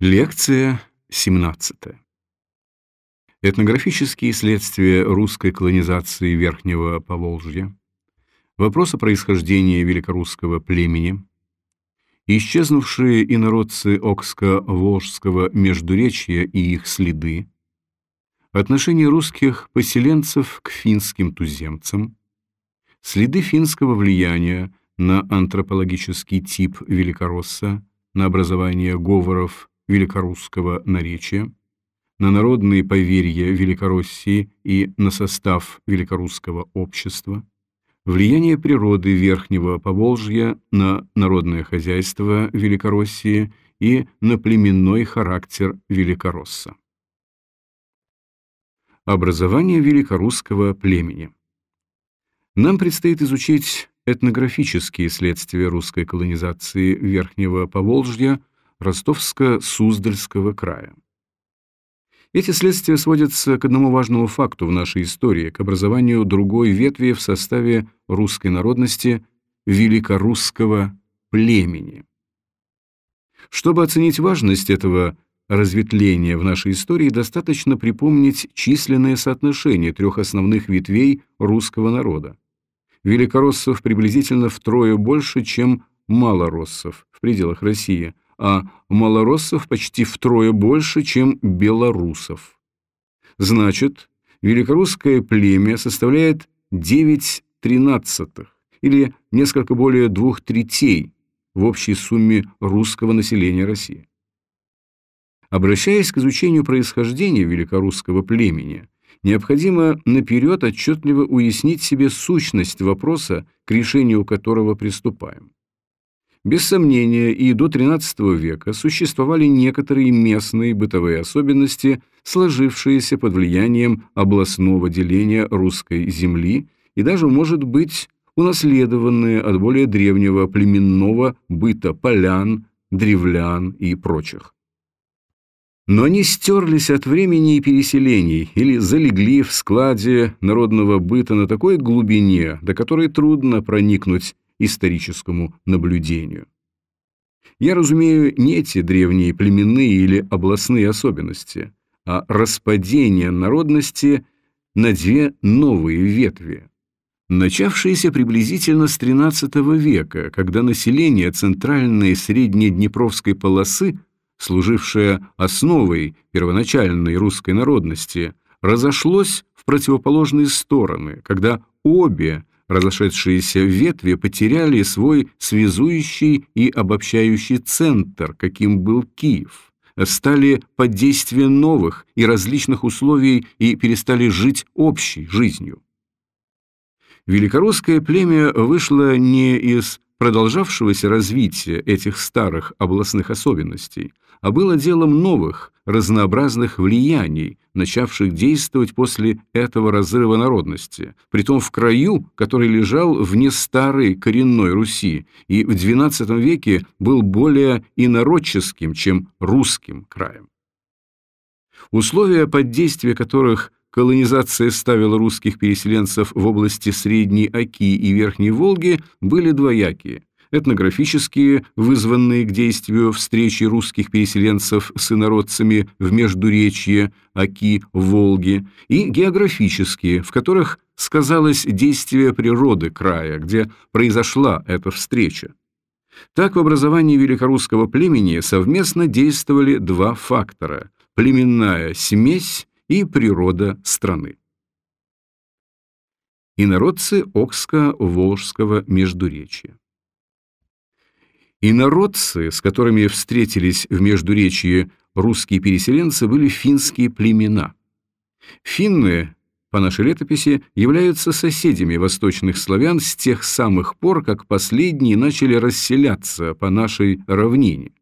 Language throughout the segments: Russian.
Лекция 17. Этнографические исследствия русской колонизации Верхнего Поволжья, вопрос о происхождении великорусского племени, исчезнувшие инородцы Окско-Волжского междуречья и их следы, отношение русских поселенцев к финским туземцам, следы финского влияния на антропологический тип великоросса, на образование говоров великорусского наречия, на народные поверья Великороссии и на состав великорусского общества, влияние природы Верхнего Поволжья на народное хозяйство Великороссии и на племенной характер Великоросса. Образование великорусского племени. Нам предстоит изучить этнографические следствия русской колонизации Верхнего Поволжья Ростовско-Суздальского края. Эти следствия сводятся к одному важному факту в нашей истории, к образованию другой ветви в составе русской народности великорусского племени. Чтобы оценить важность этого разветвления в нашей истории, достаточно припомнить численное соотношение трех основных ветвей русского народа. Великороссов приблизительно втрое больше, чем малороссов в пределах России – а малороссов почти втрое больше, чем белорусов. Значит, великорусское племя составляет 9 тринадцатых, или несколько более двух третей в общей сумме русского населения России. Обращаясь к изучению происхождения великорусского племени, необходимо наперед отчетливо уяснить себе сущность вопроса, к решению которого приступаем. Без сомнения, и до XIII века существовали некоторые местные бытовые особенности, сложившиеся под влиянием областного деления русской земли и даже, может быть, унаследованные от более древнего племенного быта полян, древлян и прочих. Но они стерлись от времени и переселений или залегли в складе народного быта на такой глубине, до которой трудно проникнуть историческому наблюдению. Я разумею не эти древние племенные или областные особенности, а распадение народности на две новые ветви, начавшиеся приблизительно с XIII века, когда население центральной и среднеднепровской полосы, служившее основой первоначальной русской народности, разошлось в противоположные стороны, когда обе разошедшиеся ветви потеряли свой связующий и обобщающий центр, каким был Киев, стали под действием новых и различных условий и перестали жить общей жизнью. Великорусское племя вышло не из продолжавшегося развития этих старых областных особенностей, а было делом новых, разнообразных влияний, начавших действовать после этого разрыва народности, притом в краю, который лежал вне старой коренной Руси и в XII веке был более инородческим, чем русским краем. Условия, под действие которых колонизация ставила русских переселенцев в области Средней Оки и Верхней Волги, были двоякие этнографические, вызванные к действию встречи русских переселенцев с инородцами в Междуречье, Оки, Волги, и географические, в которых сказалось действие природы края, где произошла эта встреча. Так в образовании великорусского племени совместно действовали два фактора – племенная смесь и природа страны. Инородцы Окско-Волжского междуречья Инородцы, с которыми встретились в Междуречье русские переселенцы, были финские племена. Финны, по нашей летописи, являются соседями восточных славян с тех самых пор, как последние начали расселяться по нашей равнине.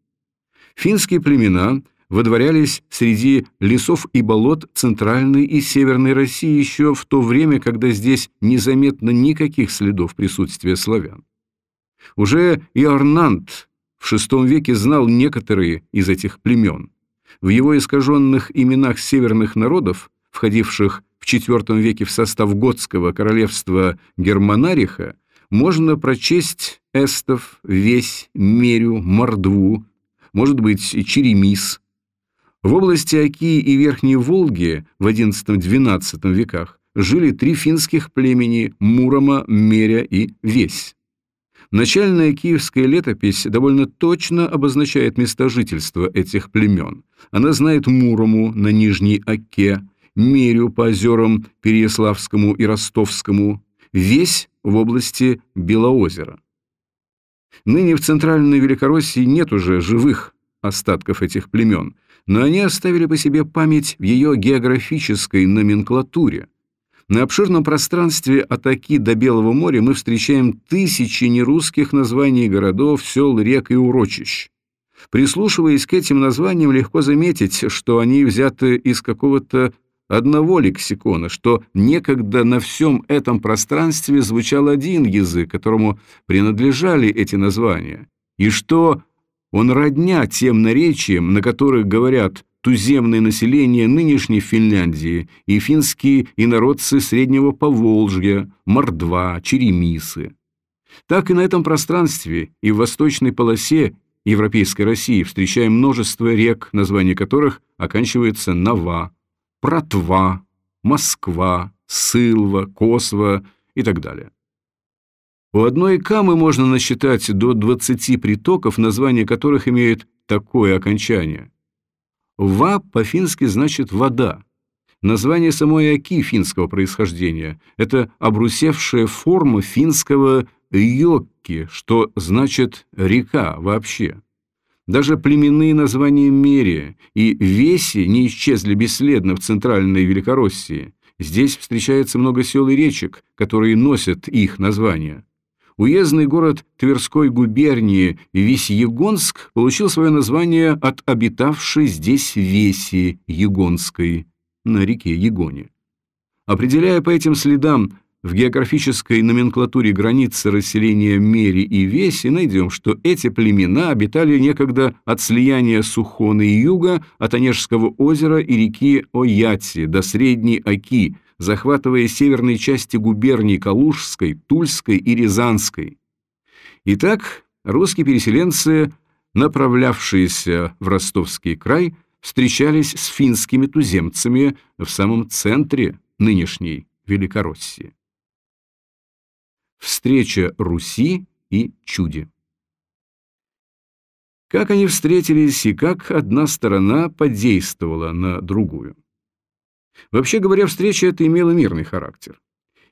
Финские племена водворялись среди лесов и болот Центральной и Северной России еще в то время, когда здесь незаметно никаких следов присутствия славян. Уже и Арнант в VI веке знал некоторые из этих племен. В его искаженных именах северных народов, входивших в IV веке в состав готского королевства Германариха, можно прочесть эстов, весь, мерю, мордву, может быть, черемис, В области Оки и Верхней Волги в XI-XII веках жили три финских племени – Мурома, Меря и Весь. Начальная киевская летопись довольно точно обозначает места жительства этих племен. Она знает Мурому на Нижней Оке, Мерю по озерам Переяславскому и Ростовскому, Весь в области Белоозера. Ныне в Центральной Великороссии нет уже живых остатков этих племен, но они оставили по себе память в ее географической номенклатуре. На обширном пространстве от Оки до Белого моря мы встречаем тысячи нерусских названий городов, сел, рек и урочищ. Прислушиваясь к этим названиям, легко заметить, что они взяты из какого-то одного лексикона, что некогда на всем этом пространстве звучал один язык, которому принадлежали эти названия, и что он родня тем наречиям, на которых говорят туземное население нынешней Финляндии и финские инородцы Среднего Поволжья, Мордва, Черемисы. Так и на этом пространстве и в восточной полосе Европейской России встречаем множество рек, названия которых оканчивается «нова», Протва, Москва, Сылва, Косва и так далее. У одной камы можно насчитать до 20 притоков, названия которых имеют такое окончание. «Ва» по-фински значит «вода». Название самой Оки финского происхождения – это обрусевшая форма финского «йокки», что значит «река» вообще. Даже племенные названия Мерия и Веси не исчезли бесследно в центральной Великороссии. Здесь встречается много сел и речек, которые носят их названия. Уездный город Тверской губернии Весьегонск получил свое название от обитавшей здесь Веси Егонской на реке Егоне. Определяя по этим следам в географической номенклатуре границы расселения Мери и Веси найдем, что эти племена обитали некогда от слияния Сухона и Юга, от Онежского озера и реки Ояти до Средней Оки, захватывая северные части губерний Калужской, Тульской и Рязанской. Итак, русские переселенцы, направлявшиеся в Ростовский край, встречались с финскими туземцами в самом центре нынешней Великороссии. Встреча Руси и Чуди. Как они встретились и как одна сторона подействовала на другую. Вообще говоря, встреча эта имела мирный характер.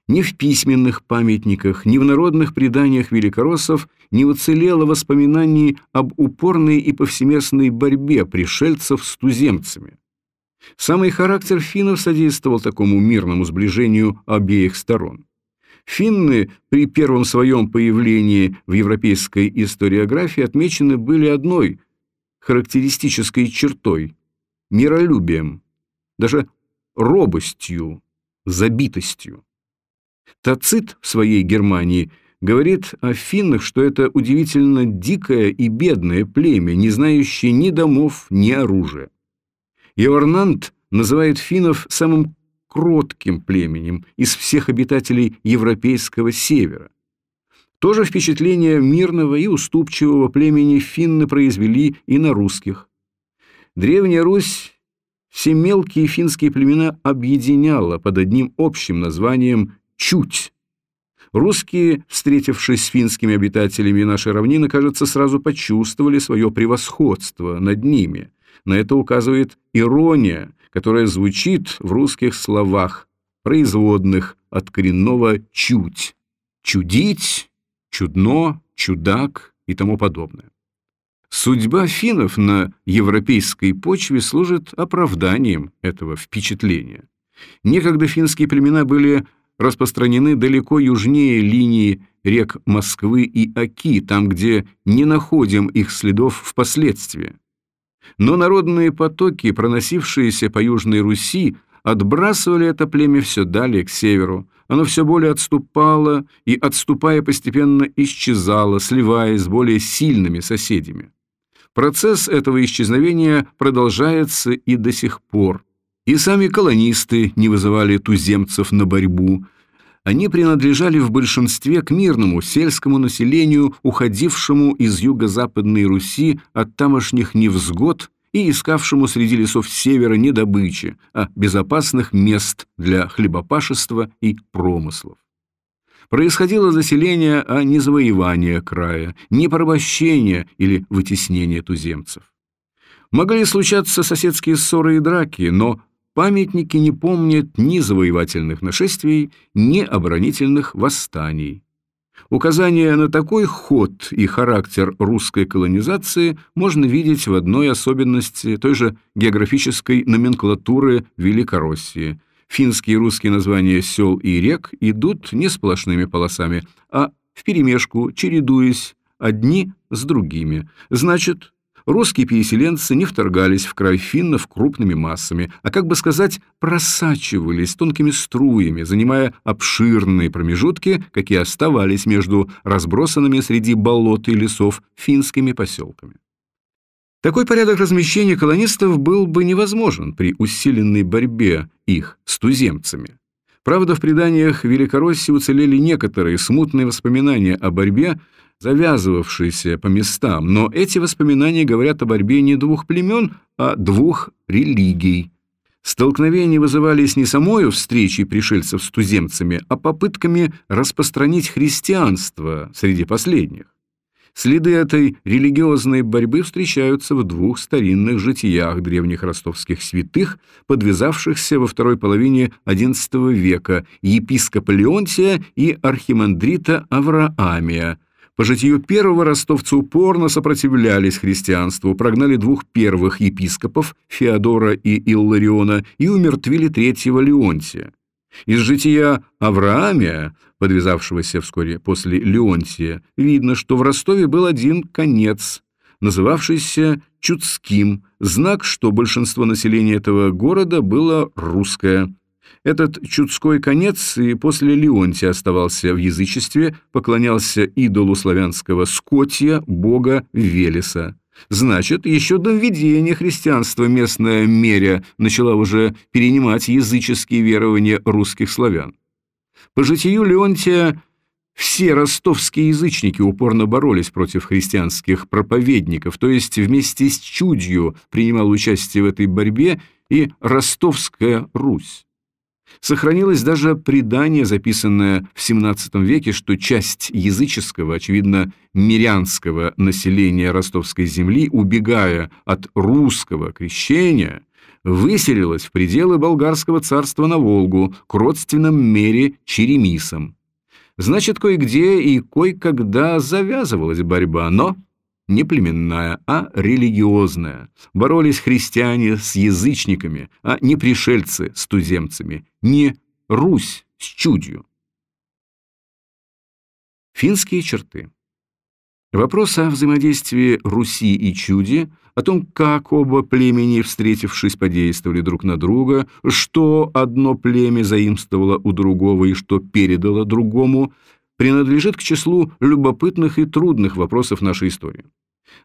Ни в письменных памятниках, ни в народных преданиях великороссов не уцелело воспоминаний об упорной и повсеместной борьбе пришельцев с туземцами. Самый характер финнов содействовал такому мирному сближению обеих сторон. Финны при первом своем появлении в европейской историографии отмечены были одной характеристической чертой – миролюбием, даже робостью, забитостью. Тацит в своей Германии говорит о финнах, что это удивительно дикое и бедное племя, не знающее ни домов, ни оружия. Иорнант называет финнов самым кротким племенем из всех обитателей европейского севера. То же впечатление мирного и уступчивого племени финны произвели и на русских. Древняя Русь все мелкие финские племена объединяла под одним общим названием «чуть». Русские, встретившись с финскими обитателями нашей равнины, кажется, сразу почувствовали свое превосходство над ними. На это указывает ирония, которая звучит в русских словах, производных от коренного «чуть». Чудить, чудно, чудак и тому подобное. Судьба финнов на европейской почве служит оправданием этого впечатления. Некогда финские племена были распространены далеко южнее линии рек Москвы и Оки, там, где не находим их следов впоследствии. Но народные потоки, проносившиеся по Южной Руси, отбрасывали это племя все далее к северу. Оно все более отступало и, отступая, постепенно исчезало, сливаясь с более сильными соседями. Процесс этого исчезновения продолжается и до сих пор. И сами колонисты не вызывали туземцев на борьбу, они принадлежали в большинстве к мирному сельскому населению, уходившему из юго-западной Руси от тамошних невзгод и искавшему среди лесов севера не добычи, а безопасных мест для хлебопашества и промыслов. Происходило заселение, а не завоевание края, не порабощение или вытеснение туземцев. Могли случаться соседские ссоры и драки, но памятники не помнят ни завоевательных нашествий, ни оборонительных восстаний. Указание на такой ход и характер русской колонизации можно видеть в одной особенности той же географической номенклатуры Великороссии. Финские и русские названия сел и рек идут не сплошными полосами, а вперемешку, чередуясь одни с другими. Значит, русские переселенцы не вторгались в край финнов крупными массами, а, как бы сказать, просачивались тонкими струями, занимая обширные промежутки, какие оставались между разбросанными среди болот и лесов финскими поселками. Такой порядок размещения колонистов был бы невозможен при усиленной борьбе их с туземцами. Правда, в преданиях Великороссии уцелели некоторые смутные воспоминания о борьбе, завязывавшейся по местам, но эти воспоминания говорят о борьбе не двух племен, а двух религий. Столкновения вызывались не самой встречей пришельцев с туземцами, а попытками распространить христианство среди последних. Следы этой религиозной борьбы встречаются в двух старинных житиях древних ростовских святых, подвязавшихся во второй половине XI века епископа Леонтия и архимандрита Авраамия. По житию первого ростовцы упорно сопротивлялись христианству, прогнали двух первых епископов, Феодора и Иллариона, и умертвили третьего Леонтия. Из жития Авраамия, подвязавшегося вскоре после Леонтия, видно, что в Ростове был один конец, называвшийся Чудским, знак, что большинство населения этого города было русское. Этот чудской конец и после Леонтия оставался в язычестве, поклонялся идолу славянского Скотия, бога Велеса. Значит, еще до введения христианства местная меря начала уже перенимать языческие верования русских славян. По житию Леонтия все ростовские язычники упорно боролись против христианских проповедников, то есть вместе с чудью принимал участие в этой борьбе и ростовская Русь. Сохранилось даже предание, записанное в XVII веке, что часть языческого, очевидно, мирянского населения ростовской земли, убегая от русского крещения, выселилась в пределы болгарского царства на Волгу к родственным мере Черемисам. Значит, кое-где и кое-когда завязывалась борьба, но не племенная, а религиозная. Боролись христиане с язычниками, а не пришельцы с туземцами, не Русь с чудью. Финские черты. Вопрос о взаимодействии Руси и чуди, о том, как оба племени, встретившись, подействовали друг на друга, что одно племя заимствовало у другого и что передало другому, принадлежит к числу любопытных и трудных вопросов нашей истории.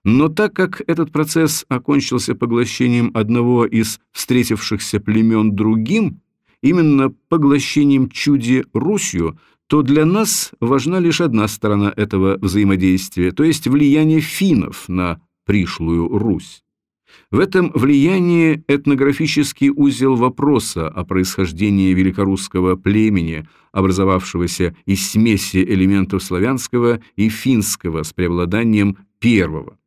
Но так как этот процесс окончился поглощением одного из встретившихся племен другим, именно поглощением чуди Русью, то для нас важна лишь одна сторона этого взаимодействия, то есть влияние финнов на пришлую Русь. В этом влиянии этнографический узел вопроса о происхождении великорусского племени, образовавшегося из смеси элементов славянского и финского с преобладанием первого.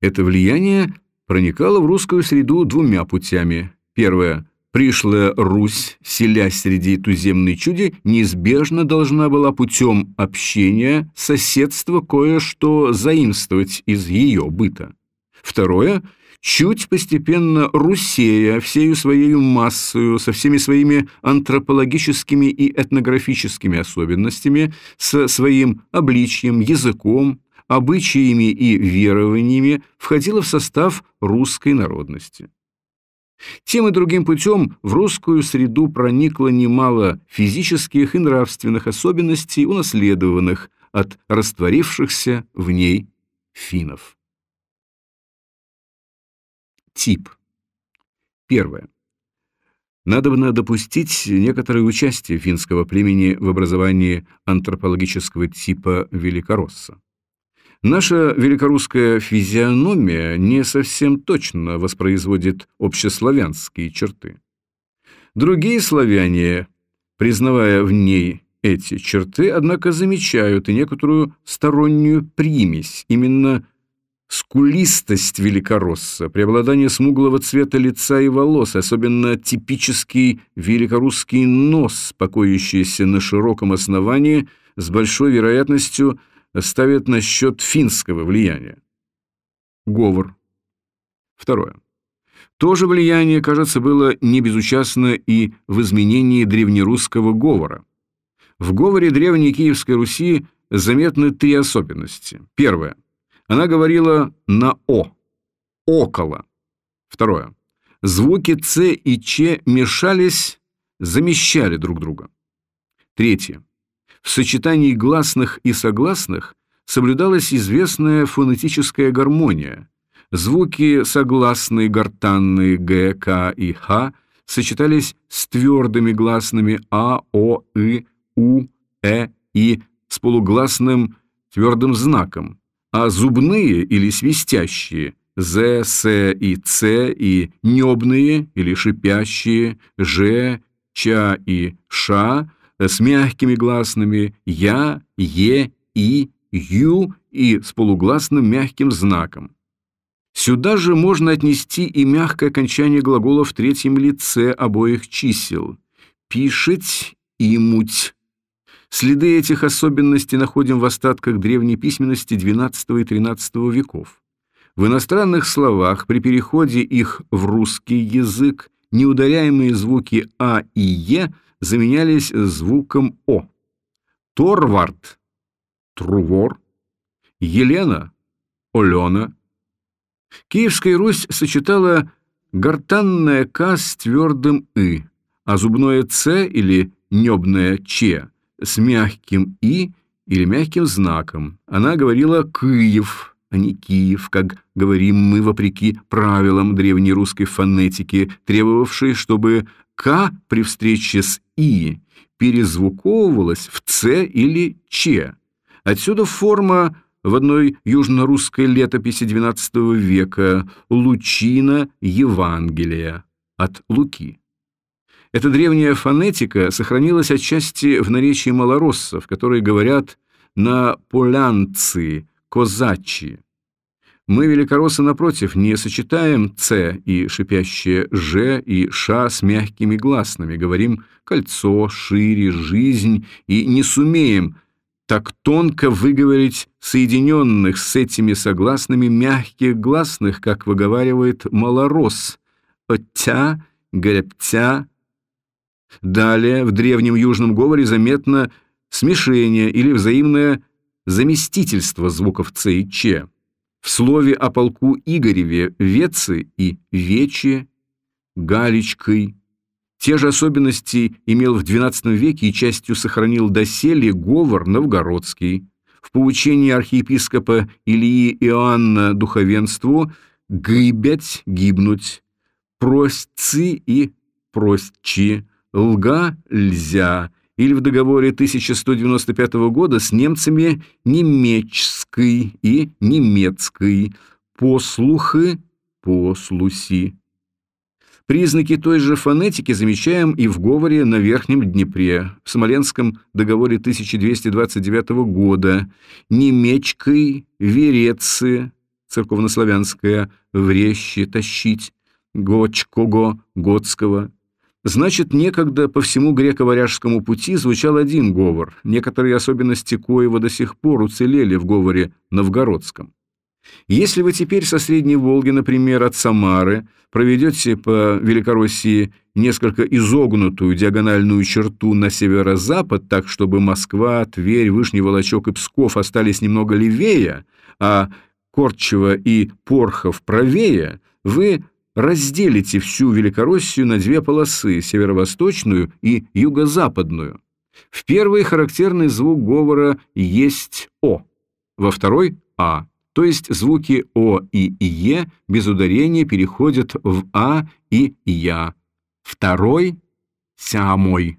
Это влияние проникало в русскую среду двумя путями. Первое. Пришлая Русь, селясь среди туземной чуди, неизбежно должна была путем общения, соседства кое-что заимствовать из ее быта. Второе – чуть постепенно русея всею своей массою, со всеми своими антропологическими и этнографическими особенностями, со своим обличьем, языком, обычаями и верованиями, входила в состав русской народности. Тем и другим путем в русскую среду проникло немало физических и нравственных особенностей, унаследованных от растворившихся в ней финнов. Тип. Первое. Надобно допустить некоторое участие финского племени в образовании антропологического типа Великоросса. Наша великорусская физиономия не совсем точно воспроизводит общеславянские черты. Другие славяне, признавая в ней эти черты, однако замечают и некоторую стороннюю примесь, именно скулистость великоросса, преобладание смуглого цвета лица и волос, особенно типический великорусский нос, покоящийся на широком основании, с большой вероятностью ставят на счет финского влияния. Говор. Второе. То же влияние, кажется, было не безучастно и в изменении древнерусского говора. В говоре Древней Киевской Руси заметны три особенности. Первое. Она говорила на «о», «около». Второе. Звуки «ц» и «ч» мешались, замещали друг друга. Третье. В сочетании гласных и согласных соблюдалась известная фонетическая гармония. Звуки согласные, гортанные «г», «к» и «х» сочетались с твердыми гласными «а», «о», «и», у, э, и с полугласным твердым знаком, а зубные или свистящие з, с и ц и небные или шипящие ж, ча и ша с мягкими гласными я, е, и, ю и с полугласным мягким знаком. Сюда же можно отнести и мягкое окончание глагола в третьем лице обоих чисел. Пишить и муть Следы этих особенностей находим в остатках древней письменности XII и XIII веков. В иностранных словах при переходе их в русский язык неударяемые звуки «а» и «е» заменялись звуком «о». Торвард – Трувор, Елена – Олена. Киевская Русь сочетала гортанное «к» с твердым «ы», а зубное «ц» или небное «ч» с мягким «и» или мягким знаком. Она говорила «Киев», а не «Киев», как говорим мы вопреки правилам древнерусской фонетики, требовавшей, чтобы «к» при встрече с «и» перезвуковывалась в «ц» или «ч». Отсюда форма в одной южно-русской летописи XII века «Лучина Евангелия» от Луки. Эта древняя фонетика сохранилась отчасти в наречии малороссов, которые говорят на полянцы, козачи. Мы, великороссы, напротив, не сочетаем «ц» и шипящее «ж» и «ша» с мягкими гласными, говорим «кольцо», «шире», «жизнь» и не сумеем так тонко выговорить соединенных с этими согласными мягких гласных, как выговаривает малорос «оття», «гребтя», Далее в древнем южном говоре заметно смешение или взаимное заместительство звуков «ц» и «ч». В слове о полку Игореве «вецы» и «вече», «галичкой». Те же особенности имел в XII веке и частью сохранил доселе говор новгородский. В поучении архиепископа Ильи Иоанна духовенству «гыбять», «гибнуть», «простцы» и «простчи», лга льзя, или в договоре 1195 года с немцами немечской и немецкой, послухы, послуси. Признаки той же фонетики замечаем и в говоре на Верхнем Днепре, в Смоленском договоре 1229 года, немечкой, верецы, церковнославянская, врещи, тащить, гочкого, готского, Значит, некогда по всему греко-варяжскому пути звучал один говор, некоторые особенности коего до сих пор уцелели в говоре новгородском. Если вы теперь со Средней Волги, например, от Самары, проведете по Великороссии несколько изогнутую диагональную черту на северо-запад, так чтобы Москва, Тверь, Вышний Волочок и Псков остались немного левее, а Корчево и Порхов правее, вы разделите всю Великороссию на две полосы, северо-восточную и юго-западную. В первой характерный звук говора есть «о», во второй «а», то есть звуки «о» и «е» без ударения переходят в «а» и «я». Второй «сямой».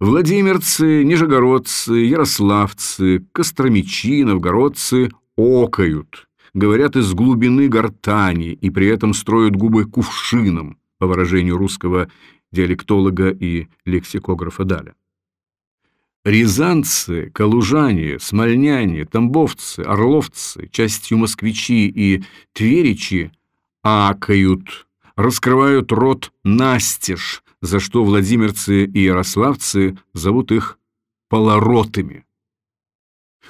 Владимирцы, нижегородцы, ярославцы, костромичи, новгородцы окают, говорят из глубины гортани и при этом строят губы кувшином, по выражению русского диалектолога и лексикографа Даля. Рязанцы, калужане, смольняне, тамбовцы, орловцы, частью москвичи и тверичи акают, раскрывают рот настежь, за что владимирцы и ярославцы зовут их полоротами.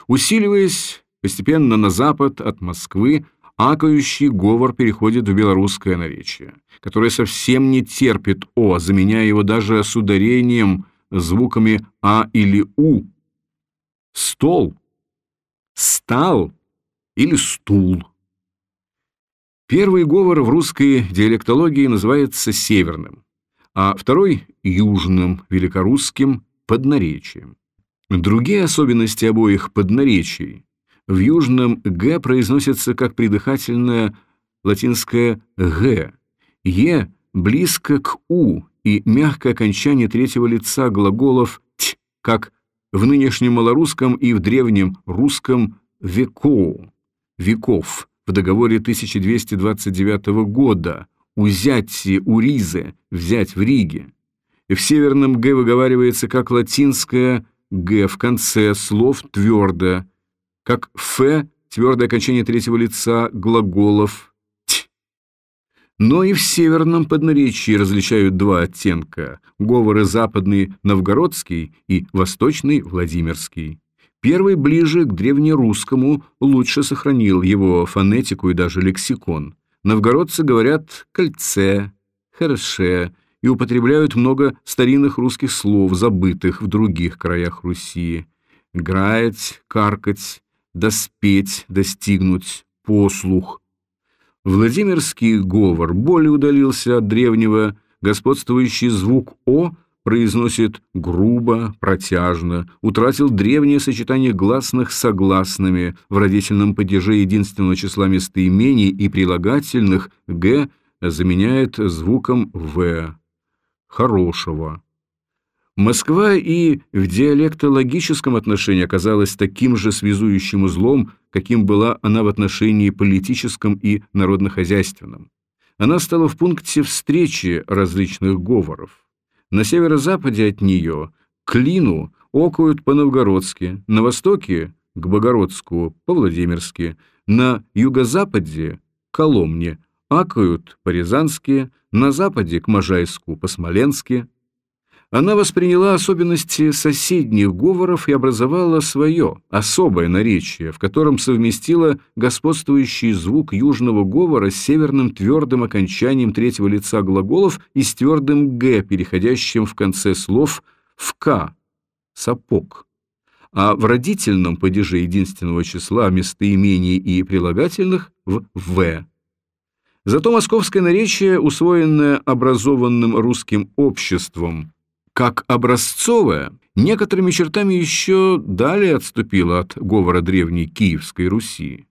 Усиливаясь постепенно на запад от Москвы, акающий говор переходит в белорусское наречие, которое совсем не терпит «о», заменяя его даже с ударением звуками «а» или «у». Стол, стал или стул. Первый говор в русской диалектологии называется северным а второй – южным, великорусским, поднаречием. Другие особенности обоих поднаречий. В южном «г» произносится как придыхательное латинское «г». «е» близко к «у» и мягкое окончание третьего лица глаголов «т», как в нынешнем малорусском и в древнем русском «веко» – «веков» в договоре 1229 года – у Ризы, взять в Риге. В северном «г» выговаривается как латинское «г» в конце слов твердо, как «ф» твердое окончание третьего лица глаголов «т». Но и в северном поднаречии различают два оттенка – говоры западный новгородский и восточный владимирский. Первый ближе к древнерусскому лучше сохранил его фонетику и даже лексикон – Новгородцы говорят «кольце», «хороше» и употребляют много старинных русских слов, забытых в других краях Руси. Граять, каркать, доспеть, достигнуть, послух. Владимирский говор более удалился от древнего, господствующий звук «о» произносит грубо, протяжно, утратил древнее сочетание гласных с согласными, в родительном падеже единственного числа местоимений и прилагательных «г» заменяет звуком «в» – «хорошего». Москва и в диалектологическом отношении оказалась таким же связующим узлом, каким была она в отношении политическом и народнохозяйственном. Она стала в пункте встречи различных говоров. На северо-западе от нее к Лину окают по-новгородски, на востоке – к Богородску, по-владимирски, на юго-западе – к Коломне, акают по-рязански, на западе – к Можайску, по-смоленски – она восприняла особенности соседних говоров и образовала свое, особое наречие, в котором совместила господствующий звук южного говора с северным твердым окончанием третьего лица глаголов и с твердым «г», переходящим в конце слов в «к» – «сапог». А в родительном падеже единственного числа местоимений и прилагательных в «в». Зато московское наречие, усвоенное образованным русским обществом, как образцовая, некоторыми чертами еще далее отступила от говора древней Киевской Руси.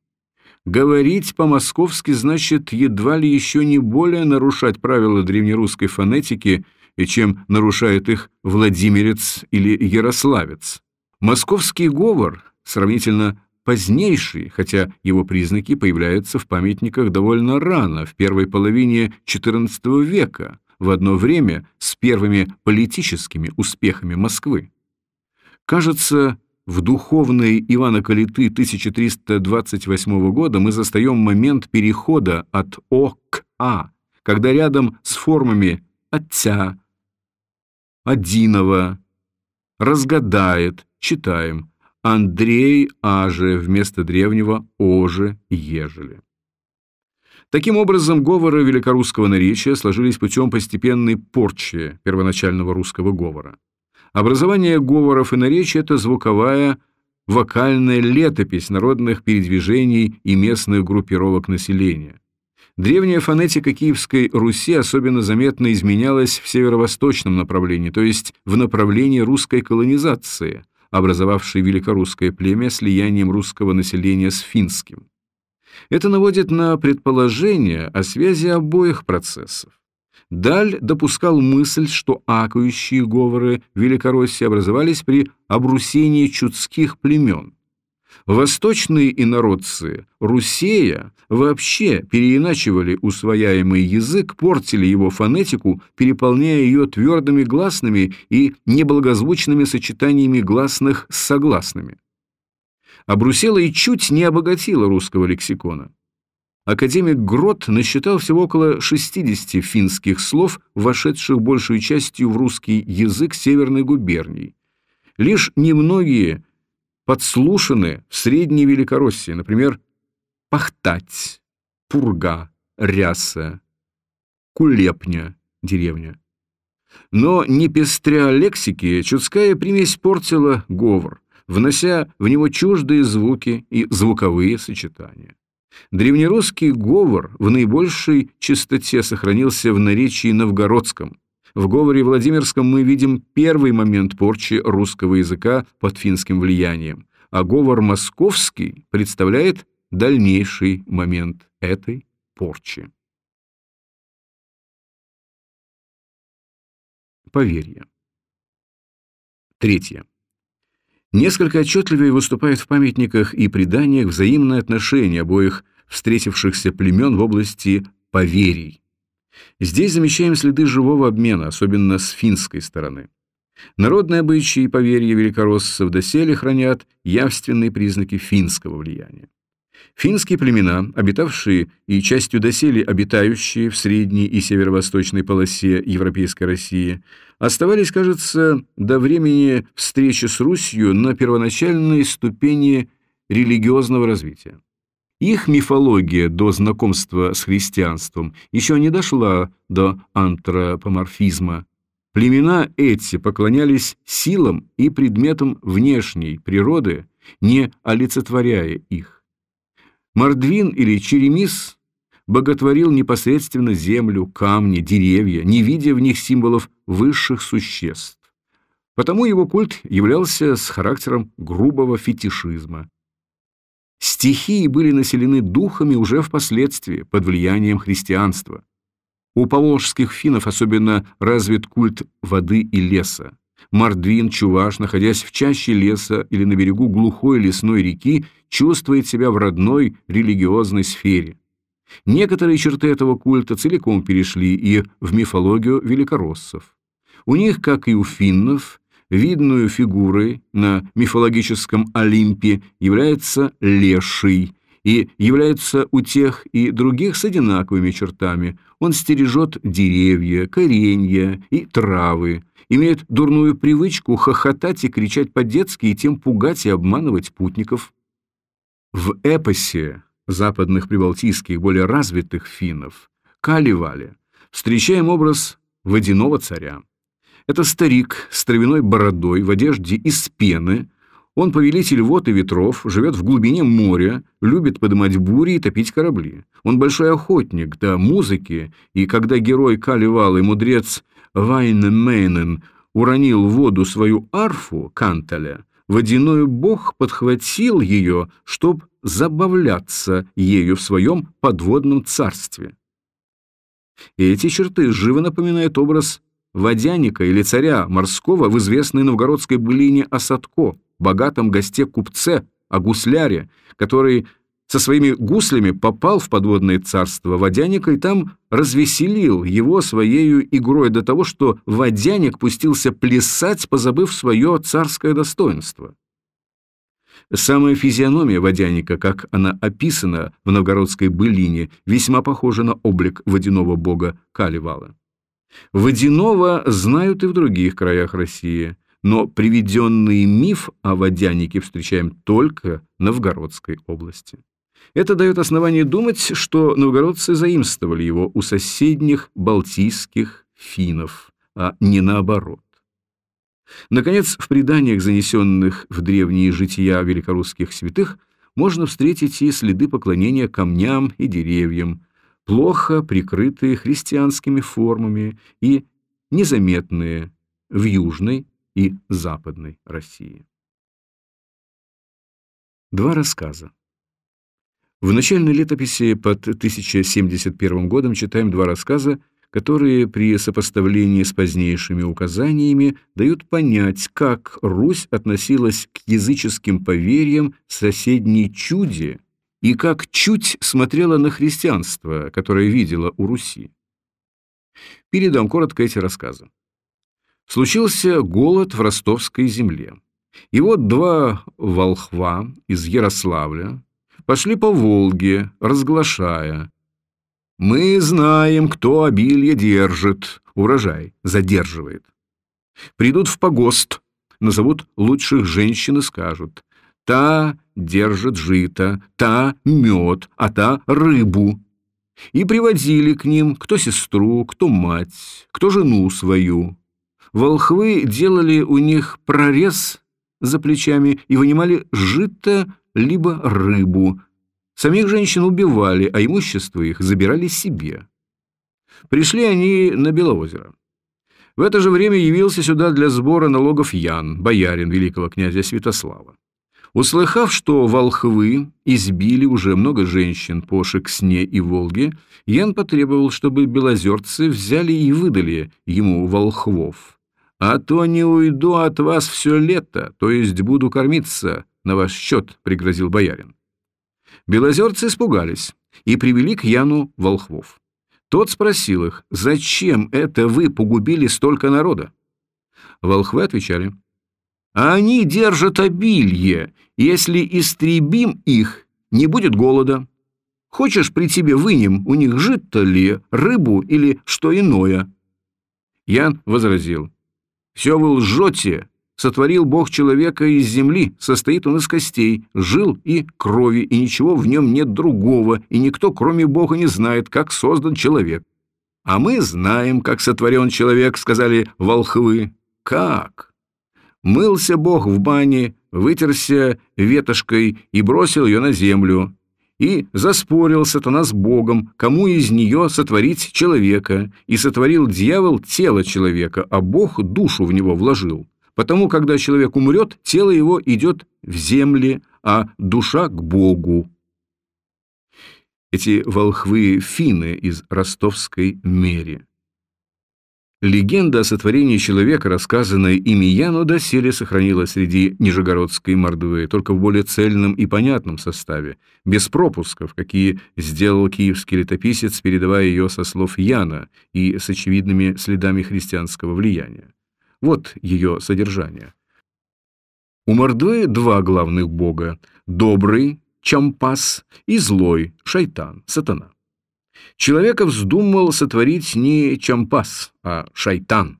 Говорить по-московски значит едва ли еще не более нарушать правила древнерусской фонетики, чем нарушает их владимирец или ярославец. Московский говор сравнительно позднейший, хотя его признаки появляются в памятниках довольно рано, в первой половине XIV века, в одно время с первыми политическими успехами Москвы. Кажется, в духовной Ивана Калиты 1328 года мы застаем момент перехода от О к А, когда рядом с формами «отца», «одиного», «разгадает», читаем «Андрей Аже» вместо древнего «Оже», «ежели». Таким образом, говоры великорусского наречия сложились путем постепенной порчи первоначального русского говора. Образование говоров и наречия – это звуковая, вокальная летопись народных передвижений и местных группировок населения. Древняя фонетика Киевской Руси особенно заметно изменялась в северо-восточном направлении, то есть в направлении русской колонизации, образовавшей великорусское племя слиянием русского населения с финским. Это наводит на предположение о связи обоих процессов. Даль допускал мысль, что акающие говоры Великороссии образовались при обрусении чудских племен. Восточные инородцы Русея вообще переиначивали усвояемый язык, портили его фонетику, переполняя ее твердыми гласными и неблагозвучными сочетаниями гласных с согласными. Обрусела и чуть не обогатила русского лексикона. Академик Грот насчитал всего около 60 финских слов, вошедших большей частью в русский язык Северной губернии. Лишь немногие подслушаны в Средней Великороссии, например, пахтать, пурга, ряса, кулепня, деревня. Но не пестря лексики, чудская примесь портила говор, внося в него чуждые звуки и звуковые сочетания. Древнерусский говор в наибольшей чистоте сохранился в наречии новгородском, в говоре Владимирском мы видим первый момент порчи русского языка под финским влиянием, а говор московский представляет дальнейший момент этой порчи. Поверье. Третье. Несколько отчетливее выступает в памятниках и преданиях взаимное отношение обоих встретившихся племен в области поверий. Здесь замечаем следы живого обмена, особенно с финской стороны. Народные обычаи и поверья великороссов доселе хранят явственные признаки финского влияния. Финские племена, обитавшие и частью доселе обитающие в средней и северо-восточной полосе Европейской России, оставались, кажется, до времени встречи с Русью на первоначальной ступени религиозного развития. Их мифология до знакомства с христианством еще не дошла до антропоморфизма. Племена эти поклонялись силам и предметам внешней природы, не олицетворяя их. Мордвин или Черемис боготворил непосредственно землю, камни, деревья, не видя в них символов высших существ. Потому его культ являлся с характером грубого фетишизма. Стихии были населены духами уже впоследствии, под влиянием христианства. У поволжских финнов особенно развит культ воды и леса. Мордвин, чуваш, находясь в чаще леса или на берегу глухой лесной реки, чувствует себя в родной религиозной сфере. Некоторые черты этого культа целиком перешли и в мифологию великороссов. У них, как и у финнов, видную фигурой на мифологическом Олимпе является леший, и является у тех и других с одинаковыми чертами. Он стережет деревья, коренья и травы, имеет дурную привычку хохотать и кричать по-детски и тем пугать и обманывать путников. В эпосе западных прибалтийских более развитых финнов Каливале встречаем образ водяного царя. Это старик с травяной бородой, в одежде из пены. Он повелитель вод и ветров, живет в глубине моря, любит подымать бури и топить корабли. Он большой охотник до музыки, и когда герой Каливал и мудрец Вайнемейнен уронил в воду свою арфу, канталя, водяной бог подхватил ее, чтоб забавляться ею в своем подводном царстве. Эти черты живо напоминают образ водяника или царя морского в известной новгородской былине Осадко, богатом госте-купце, о гусляре, который со своими гуслями попал в подводное царство водяника и там развеселил его своею игрой до того, что водяник пустился плясать, позабыв свое царское достоинство. Самая физиономия водяника, как она описана в новгородской былине, весьма похожа на облик водяного бога Каливала. Водяного знают и в других краях России, но приведенный миф о водянике встречаем только в Новгородской области. Это дает основание думать, что новгородцы заимствовали его у соседних балтийских финнов, а не наоборот. Наконец, в преданиях, занесенных в древние жития великорусских святых, можно встретить и следы поклонения камням и деревьям, плохо прикрытые христианскими формами и незаметные в Южной и Западной России. Два рассказа. В начальной летописи под 1071 годом читаем два рассказа, которые при сопоставлении с позднейшими указаниями дают понять, как Русь относилась к языческим поверьям соседней чуде и как чуть смотрела на христианство, которое видела у Руси. Передам коротко эти рассказы. Случился голод в ростовской земле. И вот два волхва из Ярославля пошли по Волге, разглашая. «Мы знаем, кто обилье держит, урожай задерживает. Придут в погост, назовут лучших женщин и скажут, та держит жито, та мед, а та рыбу. И приводили к ним кто сестру, кто мать, кто жену свою. Волхвы делали у них прорез за плечами и вынимали жито либо рыбу. Самих женщин убивали, а имущество их забирали себе. Пришли они на Белоозеро. В это же время явился сюда для сбора налогов Ян, боярин великого князя Святослава. Услыхав, что волхвы избили уже много женщин по Шексне и Волге, Ян потребовал, чтобы белозерцы взяли и выдали ему волхвов. «А то не уйду от вас все лето, то есть буду кормиться на ваш счет», — пригрозил боярин. Белозерцы испугались и привели к Яну волхвов. Тот спросил их, «Зачем это вы погубили столько народа?» Волхвы отвечали, они держат обилье. Если истребим их, не будет голода. Хочешь, при тебе вынем у них жито ли, рыбу или что иное?» Ян возразил. «Все вы лжете. Сотворил Бог человека из земли, состоит он из костей, жил и крови, и ничего в нем нет другого, и никто, кроме Бога, не знает, как создан человек. А мы знаем, как сотворен человек, сказали волхвы. Как? Мылся Бог в бане, вытерся ветошкой и бросил ее на землю. И заспорил сатана с Богом, кому из нее сотворить человека, и сотворил дьявол тело человека, а Бог душу в него вложил. Потому, когда человек умрет, тело его идет в земле, а душа к Богу. Эти волхвы финны из ростовской мери. Легенда о сотворении человека, рассказанная ими Яну, доселе сохранилась среди Нижегородской мордвы, только в более цельном и понятном составе, без пропусков, какие сделал киевский летописец, передавая ее со слов Яна и с очевидными следами христианского влияния. Вот ее содержание. У мордвы два главных бога – добрый – Чампас и злой – Шайтан, сатана. Человека вздумал сотворить не Чампас, а Шайтан.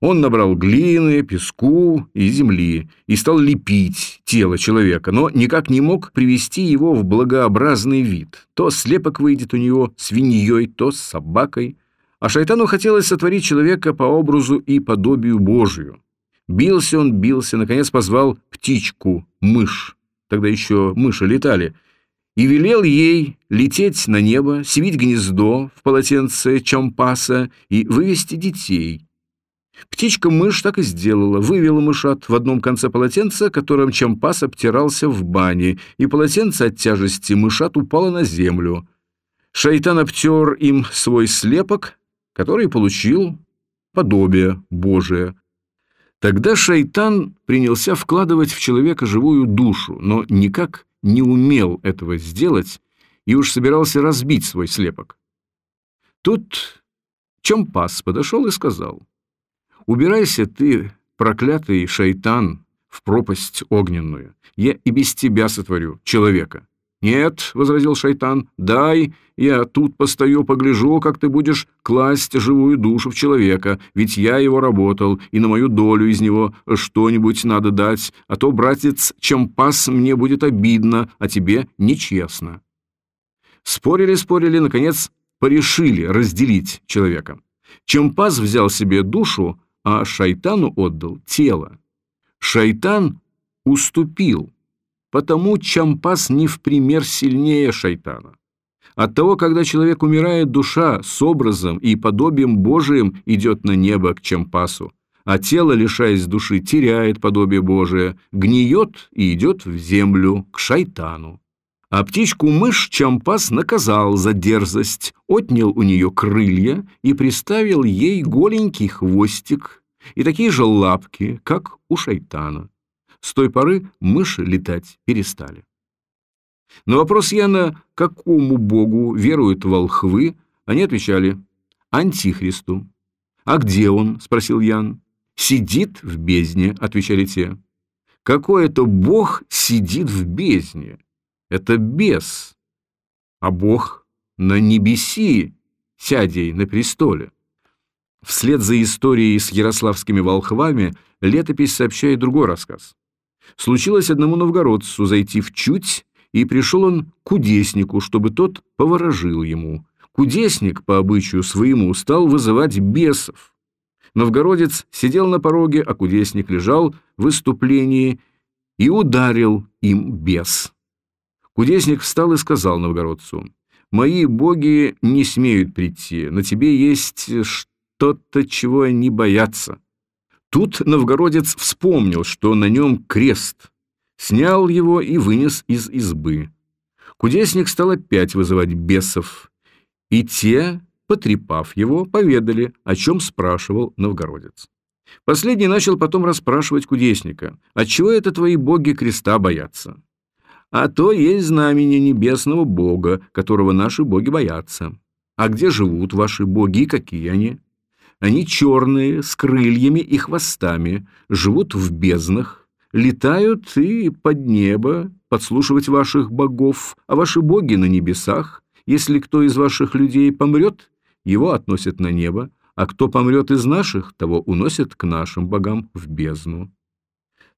Он набрал глины, песку и земли и стал лепить тело человека, но никак не мог привести его в благообразный вид. То слепок выйдет у него свиньей, то с собакой. А шайтану хотелось сотворить человека по образу и подобию Божию. Бился он, бился, наконец позвал птичку, мышь. Тогда еще мыши летали – и велел ей лететь на небо, свить гнездо в полотенце чампаса и вывести детей. Птичка-мышь так и сделала, вывела мышат в одном конце полотенца, которым чампас обтирался в бане, и полотенце от тяжести мышат упало на землю. Шайтан обтер им свой слепок, который получил подобие Божие. Тогда шайтан принялся вкладывать в человека живую душу, но никак не умел этого сделать и уж собирался разбить свой слепок. Тут Чомпас подошел и сказал, «Убирайся ты, проклятый шайтан, в пропасть огненную. Я и без тебя сотворю человека». «Нет», — возразил шайтан, — «дай, я тут постою, погляжу, как ты будешь класть живую душу в человека, ведь я его работал, и на мою долю из него что-нибудь надо дать, а то, братец, чем пас мне будет обидно, а тебе нечестно». Спорили-спорили, наконец, порешили разделить человека. Чем пас взял себе душу, а шайтану отдал тело. Шайтан уступил, Потому Чампас не в пример сильнее шайтана. От того, когда человек умирает, душа с образом и подобием Божиим идет на небо к Чампасу, а тело, лишаясь души, теряет подобие Божие, гниет и идет в землю, к шайтану. А птичку-мышь Чампас наказал за дерзость, отнял у нее крылья и приставил ей голенький хвостик и такие же лапки, как у шайтана. С той поры мыши летать перестали. На вопрос Яна, какому богу веруют волхвы, они отвечали «Антихристу». «А где он?» – спросил Ян. «Сидит в бездне», – отвечали те. «Какой это бог сидит в бездне?» Это бес, а бог на небеси, сядей на престоле. Вслед за историей с ярославскими волхвами летопись сообщает другой рассказ. Случилось одному новгородцу зайти в чуть, и пришел он к кудеснику, чтобы тот поворожил ему. Кудесник, по обычаю своему, стал вызывать бесов. Новгородец сидел на пороге, а кудесник лежал в выступлении и ударил им бес. Кудесник встал и сказал новгородцу, «Мои боги не смеют прийти, на тебе есть что-то, чего они боятся». Тут новгородец вспомнил, что на нем крест, снял его и вынес из избы. Кудесник стал опять вызывать бесов, и те, потрепав его, поведали, о чем спрашивал новгородец. Последний начал потом расспрашивать кудесника, «Отчего это твои боги креста боятся?» а то есть знамение небесного Бога, которого наши боги боятся. А где живут ваши боги и какие они? Они черные, с крыльями и хвостами, живут в безднах, летают и под небо подслушивать ваших богов, а ваши боги на небесах. Если кто из ваших людей помрет, его относят на небо, а кто помрет из наших, того уносят к нашим богам в бездну.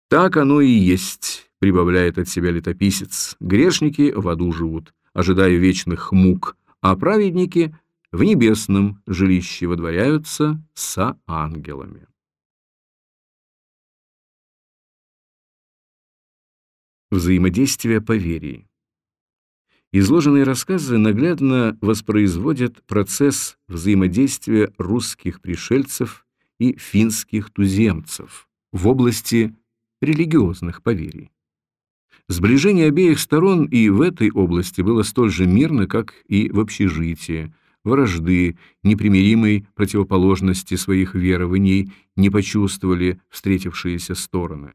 Так оно и есть прибавляет от себя летописец, грешники в аду живут, ожидая вечных мук, а праведники в небесном жилище водворяются со ангелами. Взаимодействие поверий Изложенные рассказы наглядно воспроизводят процесс взаимодействия русских пришельцев и финских туземцев в области религиозных поверий. Сближение обеих сторон и в этой области было столь же мирно, как и в общежитии. Вражды, непримиримой противоположности своих верований не почувствовали встретившиеся стороны.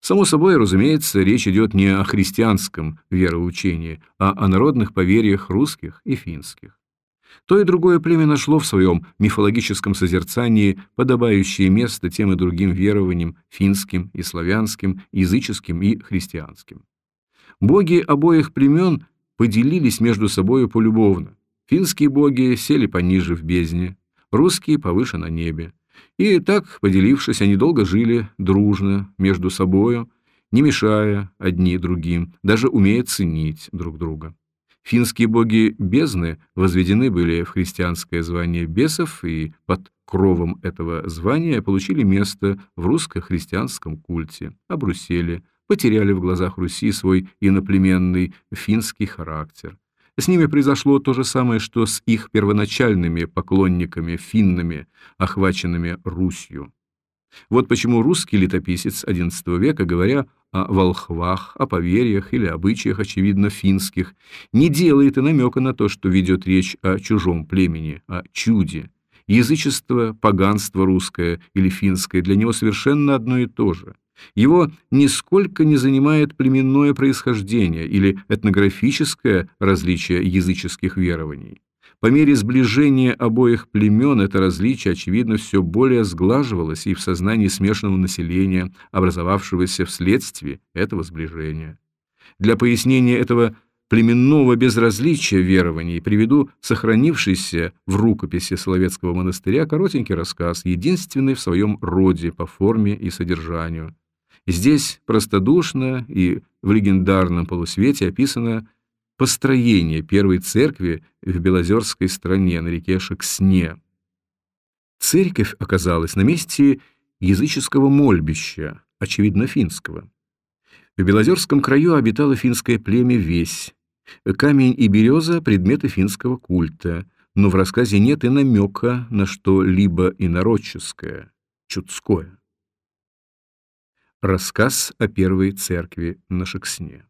Само собой, разумеется, речь идет не о христианском вероучении, а о народных поверьях русских и финских. То и другое племя нашло в своем мифологическом созерцании подобающее место тем и другим верованиям финским и славянским, языческим и христианским. Боги обоих племен поделились между собою полюбовно. Финские боги сели пониже в бездне, русские повыше на небе. И так, поделившись, они долго жили дружно между собою, не мешая одни другим, даже умея ценить друг друга. Финские боги бездны возведены были в христианское звание бесов и под кровом этого звания получили место в русско-христианском культе, обрусели, потеряли в глазах Руси свой иноплеменный финский характер. С ними произошло то же самое, что с их первоначальными поклонниками, финнами, охваченными Русью. Вот почему русский летописец XI века, говоря о волхвах, о поверьях или обычаях, очевидно, финских, не делает и намека на то, что ведет речь о чужом племени, о чуде. Язычество, поганство русское или финское для него совершенно одно и то же. Его нисколько не занимает племенное происхождение или этнографическое различие языческих верований. По мере сближения обоих племен это различие, очевидно, все более сглаживалось и в сознании смешанного населения, образовавшегося вследствие этого сближения. Для пояснения этого племенного безразличия верований приведу сохранившийся в рукописи Соловецкого монастыря коротенький рассказ, единственный в своем роде по форме и содержанию. Здесь простодушно и в легендарном полусвете описано построение первой церкви в Белозерской стране на реке Шексне. Церковь оказалась на месте языческого мольбища, очевидно финского. В Белозерском краю обитало финское племя Весь. Камень и береза – предметы финского культа, но в рассказе нет и намека на что-либо инородческое, чудское. Рассказ о первой церкви на Шексне.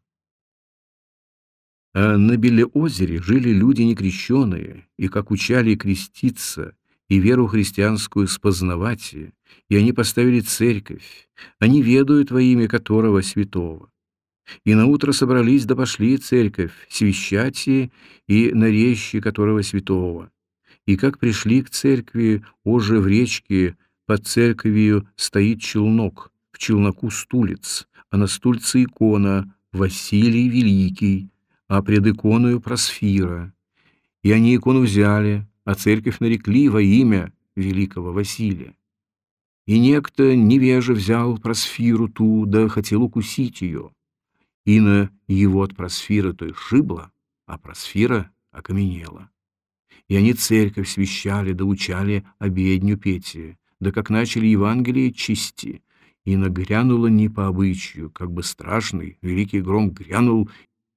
А на Белеозере жили люди некрещеные, и как учали креститься, и веру христианскую спознавать, и они поставили церковь, они ведают во имя которого святого. И наутро собрались да пошли церковь, свящати и нарещи которого святого. И как пришли к церкви, уже в речке под церковью стоит челнок, в челноку стулец, а на стульце икона Василий Великий, а пред иконою Просфира. И они икону взяли, а церковь нарекли во имя великого Василия. И некто невеже взял Просфиру ту, да хотел укусить ее. И на его от Просфира той шибло, а Просфира окаменела. И они церковь свящали, да учали обедню пети, да как начали Евангелие чисти, и нагрянуло не по обычаю, как бы страшный, великий гром грянул,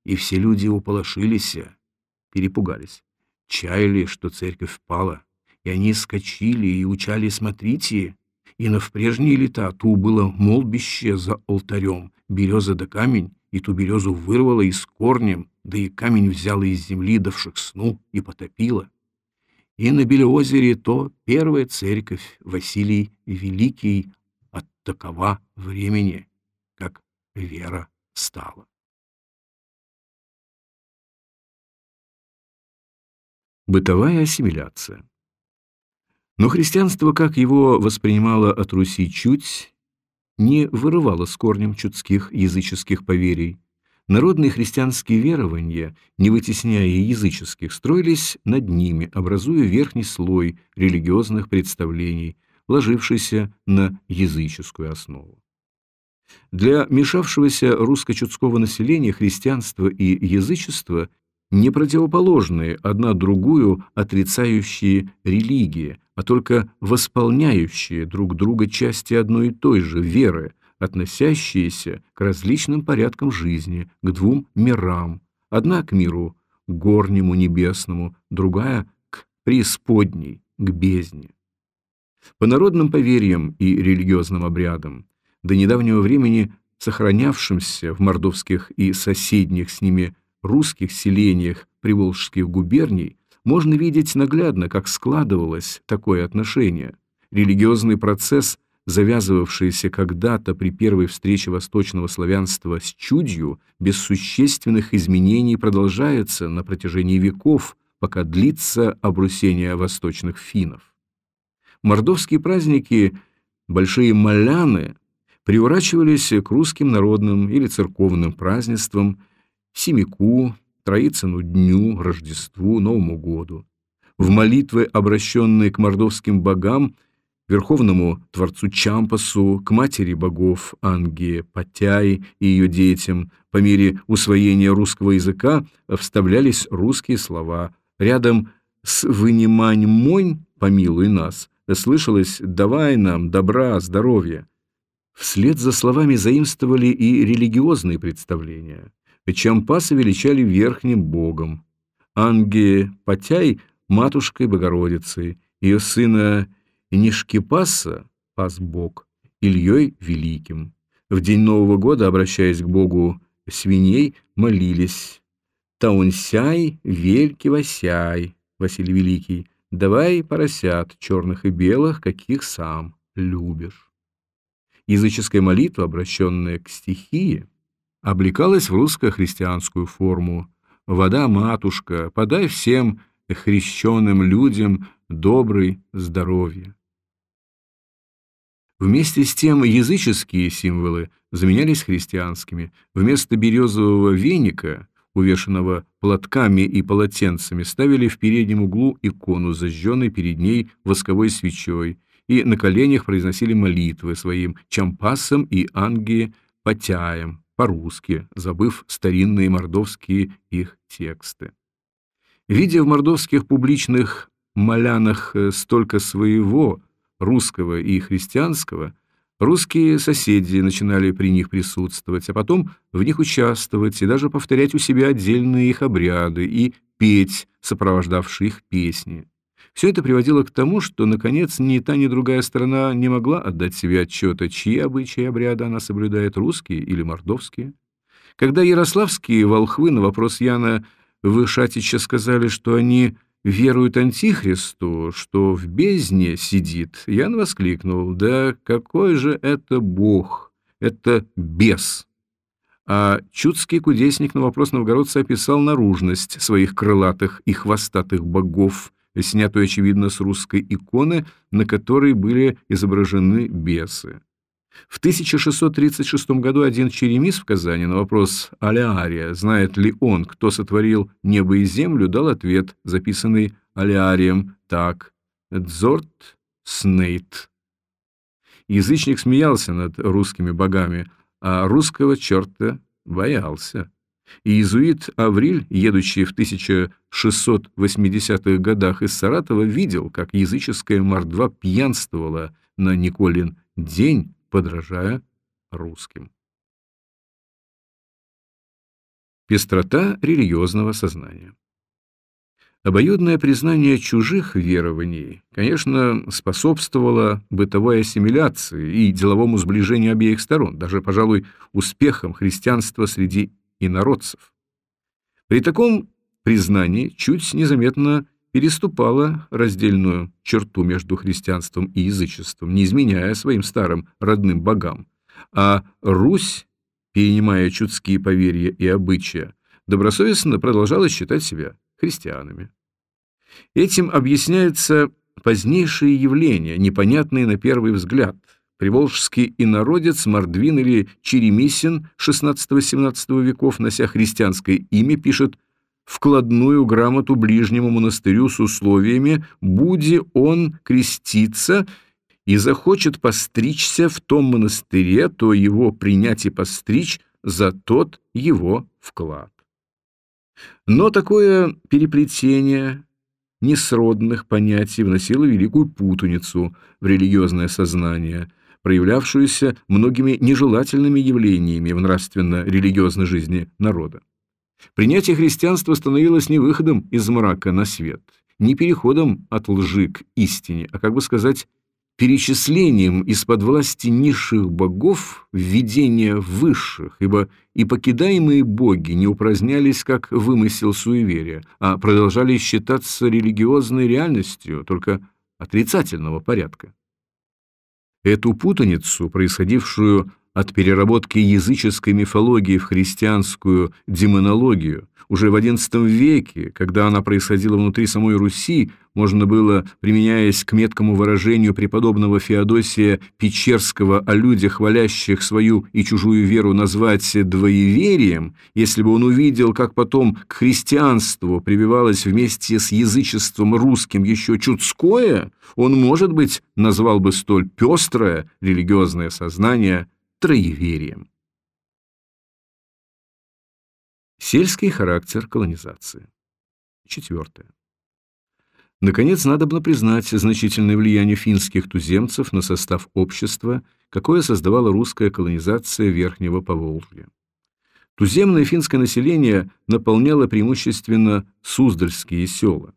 и все люди уполошились, перепугались, чаяли, что церковь пала, и они скочили и учали «смотрите», и на в прежние лета ту было молбище за алтарем, береза да камень, и ту березу вырвала и с корнем, да и камень взяла из земли, давших сну, и потопила. И на Белеозере то первая церковь Василий Великий такова времени, как вера стала. Бытовая ассимиляция Но христианство, как его воспринимало от Руси чуть, не вырывало с корнем чудских языческих поверий, Народные христианские верования, не вытесняя языческих, строились над ними, образуя верхний слой религиозных представлений, ложившийся на языческую основу. Для мешавшегося русско-чудского населения христианство и язычество не противоположные одна другую отрицающие религии, а только восполняющие друг друга части одной и той же веры, относящиеся к различным порядкам жизни, к двум мирам. Одна к миру горнему небесному, другая к преисподней, к бездне. По народным поверьям и религиозным обрядам, до недавнего времени сохранявшимся в мордовских и соседних с ними русских селениях Приволжских губерний, можно видеть наглядно, как складывалось такое отношение. Религиозный процесс завязывавшееся когда-то при первой встрече восточного славянства с чудью, без существенных изменений продолжается на протяжении веков, пока длится обрусение восточных финнов. Мордовские праздники, большие маляны, приурачивались к русским народным или церковным празднествам, Семику, Троицыну дню, Рождеству, Новому году. В молитвы, обращенные к мордовским богам, верховному творцу Чампасу, к матери богов Анге, Патяй и ее детям, по мере усвоения русского языка вставлялись русские слова. Рядом с «вынимань монь, помилуй нас» слышалось «давай нам добра, здоровья». Вслед за словами заимствовали и религиозные представления. Чампаса величали верхним богом, Анге Патяй – матушкой Богородицей, ее сына и не Шкипаса пас Бог, Ильей Великим. В день Нового года, обращаясь к Богу свиней, молились «Таунсяй, вельки васяй, Василий Великий, давай поросят черных и белых, каких сам любишь». Языческая молитва, обращенная к стихии, облекалась в русско-христианскую форму «Вода, матушка, подай всем хрещенным людям добрый здоровье». Вместе с тем языческие символы заменялись христианскими. Вместо березового веника, увешанного платками и полотенцами, ставили в переднем углу икону, зажженной перед ней восковой свечой, и на коленях произносили молитвы своим чампасам и ангии потяям, по-русски, забыв старинные мордовские их тексты. Видя в мордовских публичных молянах э, столько своего, русского и христианского, русские соседи начинали при них присутствовать, а потом в них участвовать и даже повторять у себя отдельные их обряды и петь сопровождавшие их песни. Все это приводило к тому, что, наконец, ни та, ни другая сторона не могла отдать себе отчета, чьи обычаи и обряды она соблюдает, русские или мордовские. Когда ярославские волхвы на вопрос Яна Вышатича сказали, что они веруют Антихристу, что в бездне сидит, Ян воскликнул, да какой же это Бог, это бес. А чудский кудесник на вопрос новгородца описал наружность своих крылатых и хвостатых богов, снятую, очевидно, с русской иконы, на которой были изображены бесы. В 1636 году один черемис в Казани на вопрос Алиария, знает ли он, кто сотворил небо и землю, дал ответ, записанный Алиарием так «Дзорт Снейт». Язычник смеялся над русскими богами, а русского черта боялся. Иезуит Авриль, едущий в 1680-х годах из Саратова, видел, как языческая мордва пьянствовала на Николин день, подражая русским. Пестрота религиозного сознания Обоюдное признание чужих верований, конечно, способствовало бытовой ассимиляции и деловому сближению обеих сторон, даже, пожалуй, успехам христианства среди инородцев. При таком признании чуть незаметно переступала раздельную черту между христианством и язычеством, не изменяя своим старым родным богам, а Русь, перенимая чудские поверья и обычаи, добросовестно продолжала считать себя христианами. Этим объясняются позднейшие явления, непонятные на первый взгляд. Приволжский инородец Мордвин или Черемисин XVI-XVII веков, нося христианское имя, пишет вкладную грамоту ближнему монастырю с условиями «буди он креститься» и захочет постричься в том монастыре, то его принять и постричь за тот его вклад. Но такое переплетение несродных понятий вносило великую путаницу в религиозное сознание, проявлявшуюся многими нежелательными явлениями в нравственно-религиозной жизни народа. Принятие христианства становилось не выходом из мрака на свет, не переходом от лжи к истине, а, как бы сказать, перечислением из-под власти низших богов введения высших, ибо и покидаемые боги не упразднялись как вымысел суеверия, а продолжали считаться религиозной реальностью, только отрицательного порядка. Эту путаницу, происходившую от переработки языческой мифологии в христианскую демонологию, уже в XI веке, когда она происходила внутри самой Руси, можно было, применяясь к меткому выражению преподобного Феодосия Печерского о людях, хвалящих свою и чужую веру, назвать двоеверием, если бы он увидел, как потом к христианству прививалось вместе с язычеством русским еще чудское, он, может быть, назвал бы столь пестрое религиозное сознание троеверием. Сельский характер колонизации. Четвертое. Наконец, надо было признать значительное влияние финских туземцев на состав общества, какое создавала русская колонизация Верхнего Поволжья. Туземное финское население наполняло преимущественно Суздальские села.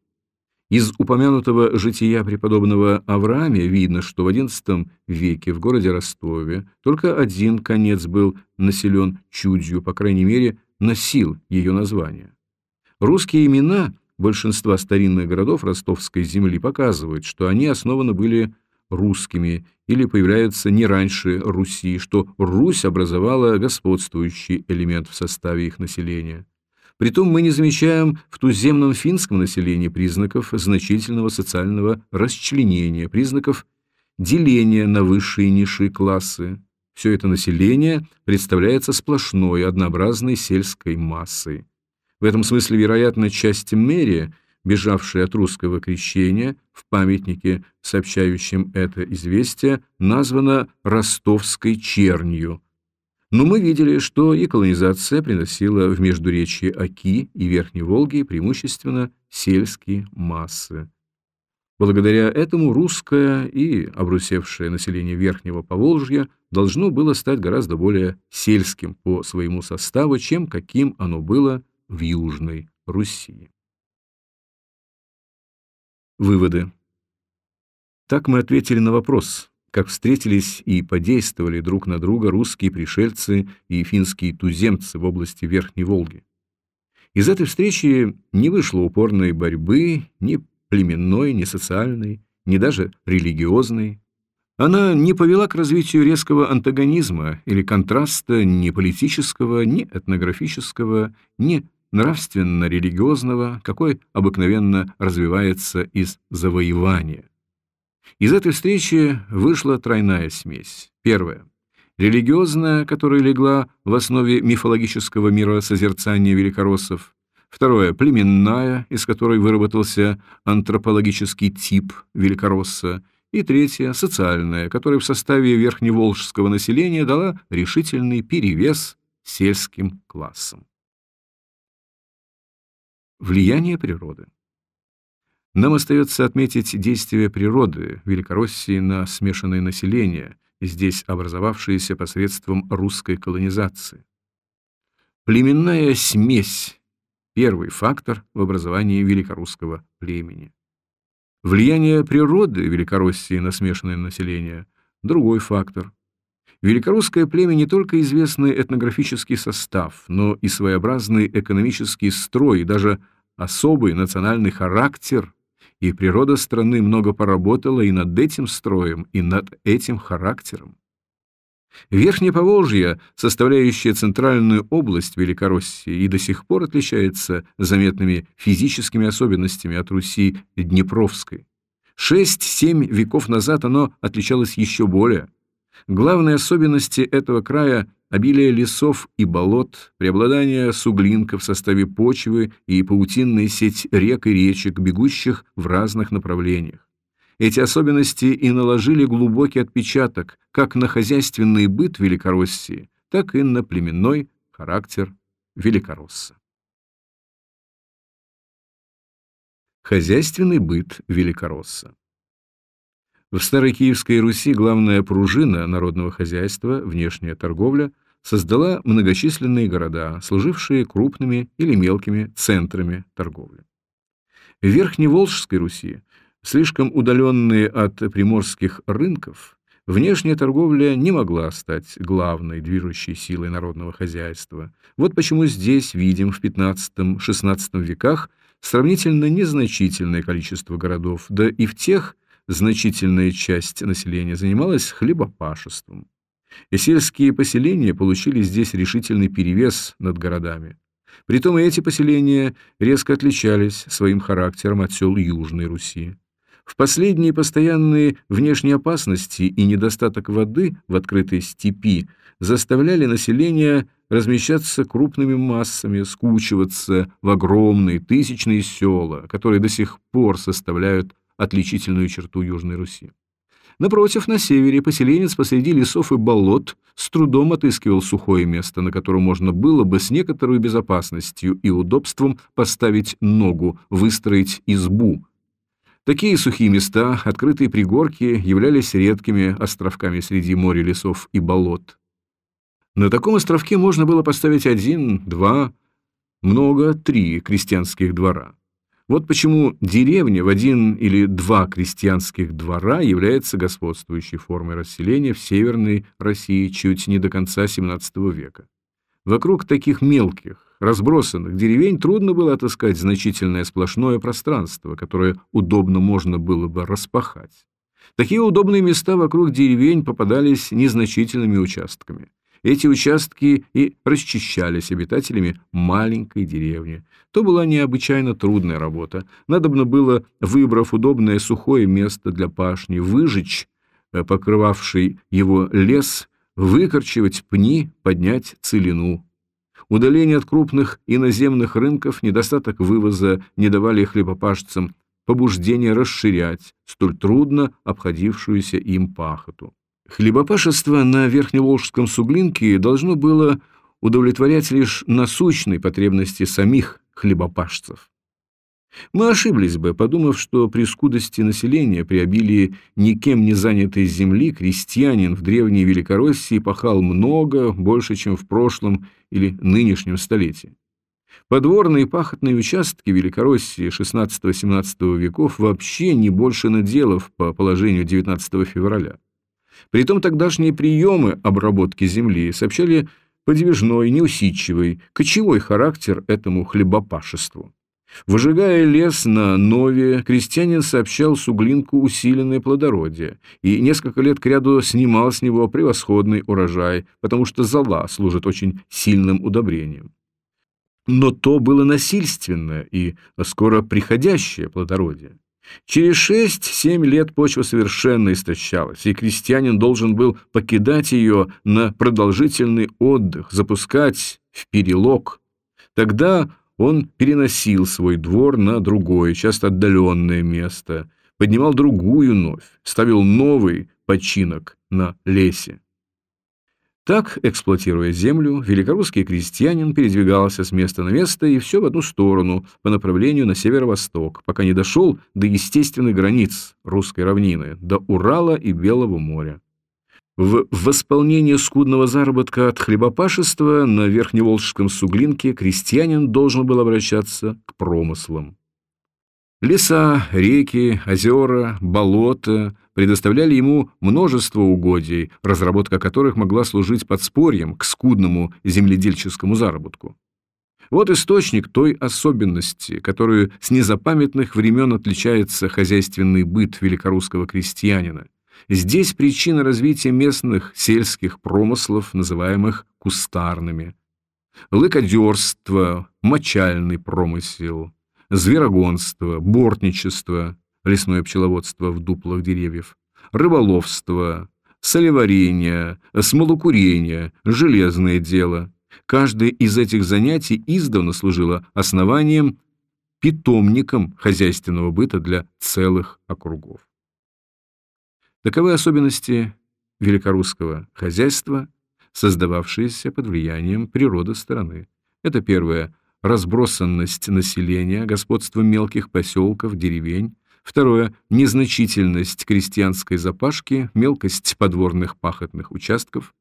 Из упомянутого жития преподобного Авраамия видно, что в XI веке в городе Ростове только один конец был населен чудью, по крайней мере, носил ее название. Русские имена большинства старинных городов ростовской земли показывают, что они основаны были русскими или появляются не раньше Руси, что Русь образовала господствующий элемент в составе их населения. Притом мы не замечаем в туземном финском населении признаков значительного социального расчленения, признаков деления на высшие и низшие классы. Все это население представляется сплошной, однообразной сельской массой. В этом смысле, вероятно, часть мэрия, бежавшая от русского крещения, в памятнике, сообщающем это известие, названа ростовской чернью. Но мы видели, что и колонизация приносила в междуречье Оки и Верхней Волги преимущественно сельские массы. Благодаря этому русское и обрусевшее население Верхнего Поволжья должно было стать гораздо более сельским по своему составу, чем каким оно было в Южной Руси. Выводы. Так мы ответили на вопрос, как встретились и подействовали друг на друга русские пришельцы и финские туземцы в области Верхней Волги. Из этой встречи не вышло упорной борьбы ни племенной, ни социальной, ни даже религиозной. Она не повела к развитию резкого антагонизма или контраста ни политического, ни этнографического, ни нравственно-религиозного, какой обыкновенно развивается из завоевания. Из этой встречи вышла тройная смесь. Первая – религиозная, которая легла в основе мифологического мира созерцания великороссов. Второе – племенная, из которой выработался антропологический тип великоросса. И третья – социальная, которая в составе верхневолжского населения дала решительный перевес сельским классам. Влияние природы нам остается отметить действие природы Великороссии на смешанное население, здесь образовавшееся посредством русской колонизации. Племенная смесь – первый фактор в образовании великорусского племени. Влияние природы Великороссии на смешанное население – другой фактор. Великорусское племя не только известный этнографический состав, но и своеобразный экономический строй, даже особый национальный характер и природа страны много поработала и над этим строем, и над этим характером. Верхнее Поволжье, составляющее центральную область Великороссии, и до сих пор отличается заметными физическими особенностями от Руси Днепровской. Шесть-семь веков назад оно отличалось еще более. Главные особенности этого края обилие лесов и болот, преобладание суглинка в составе почвы и паутинная сеть рек и речек, бегущих в разных направлениях. Эти особенности и наложили глубокий отпечаток как на хозяйственный быт Великороссии, так и на племенной характер Великоросса. Хозяйственный быт Великоросса в Старой Киевской Руси главная пружина народного хозяйства, внешняя торговля, создала многочисленные города, служившие крупными или мелкими центрами торговли. В Верхневолжской Руси, слишком удаленные от приморских рынков, внешняя торговля не могла стать главной движущей силой народного хозяйства. Вот почему здесь видим в XV-XVI веках сравнительно незначительное количество городов, да и в тех – значительная часть населения занималась хлебопашеством. И сельские поселения получили здесь решительный перевес над городами. Притом и эти поселения резко отличались своим характером от сел Южной Руси. В последние постоянные внешние опасности и недостаток воды в открытой степи заставляли население размещаться крупными массами, скучиваться в огромные тысячные села, которые до сих пор составляют отличительную черту Южной Руси. Напротив, на севере поселенец посреди лесов и болот с трудом отыскивал сухое место, на котором можно было бы с некоторой безопасностью и удобством поставить ногу, выстроить избу. Такие сухие места, открытые пригорки, являлись редкими островками среди моря лесов и болот. На таком островке можно было поставить один, два, много, три крестьянских двора. Вот почему деревня в один или два крестьянских двора является господствующей формой расселения в Северной России чуть не до конца XVII века. Вокруг таких мелких, разбросанных деревень трудно было отыскать значительное сплошное пространство, которое удобно можно было бы распахать. Такие удобные места вокруг деревень попадались незначительными участками. Эти участки и расчищались обитателями маленькой деревни. То была необычайно трудная работа. Надобно было, выбрав удобное сухое место для пашни, выжечь э, покрывавший его лес, выкорчевать пни, поднять целину. Удаление от крупных иноземных рынков, недостаток вывоза не давали хлебопашцам побуждение расширять столь трудно обходившуюся им пахоту. Хлебопашество на Верхневолжском суглинке должно было удовлетворять лишь насущной потребности самих хлебопашцев. Мы ошиблись бы, подумав, что при скудости населения, при обилии никем не занятой земли, крестьянин в древней Великороссии пахал много, больше, чем в прошлом или нынешнем столетии. Подворные пахотные участки Великороссии XVI-XVII веков вообще не больше наделов по положению 19 февраля. Притом тогдашние приемы обработки земли сообщали подвижной, неусидчивый, кочевой характер этому хлебопашеству. Выжигая лес на Нове, крестьянин сообщал Суглинку усиленное плодородие и несколько лет кряду снимал с него превосходный урожай, потому что зола служит очень сильным удобрением. Но то было насильственное и скоро приходящее плодородие. Через шесть-семь лет почва совершенно истощалась, и крестьянин должен был покидать ее на продолжительный отдых, запускать в перелог. Тогда он переносил свой двор на другое, часто отдаленное место, поднимал другую новь, ставил новый починок на лесе. Так, эксплуатируя землю, великорусский крестьянин передвигался с места на место и все в одну сторону, по направлению на северо-восток, пока не дошел до естественных границ русской равнины, до Урала и Белого моря. В восполнение скудного заработка от хлебопашества на Верхневолжском Суглинке крестьянин должен был обращаться к промыслам. Леса, реки, озера, болота предоставляли ему множество угодий, разработка которых могла служить подспорьем к скудному земледельческому заработку. Вот источник той особенности, которую с незапамятных времен отличается хозяйственный быт великорусского крестьянина – Здесь причина развития местных сельских промыслов, называемых кустарными. Лыкодерство, мочальный промысел, зверогонство, бортничество, лесное пчеловодство в дуплах деревьев, рыболовство, солеварение, смолокурение, железное дело. Каждое из этих занятий издавна служило основанием, питомником хозяйственного быта для целых округов. Таковы особенности великорусского хозяйства, создававшиеся под влиянием природы страны. Это первое – разбросанность населения, господство мелких поселков, деревень. Второе – незначительность крестьянской запашки, мелкость подворных пахотных участков.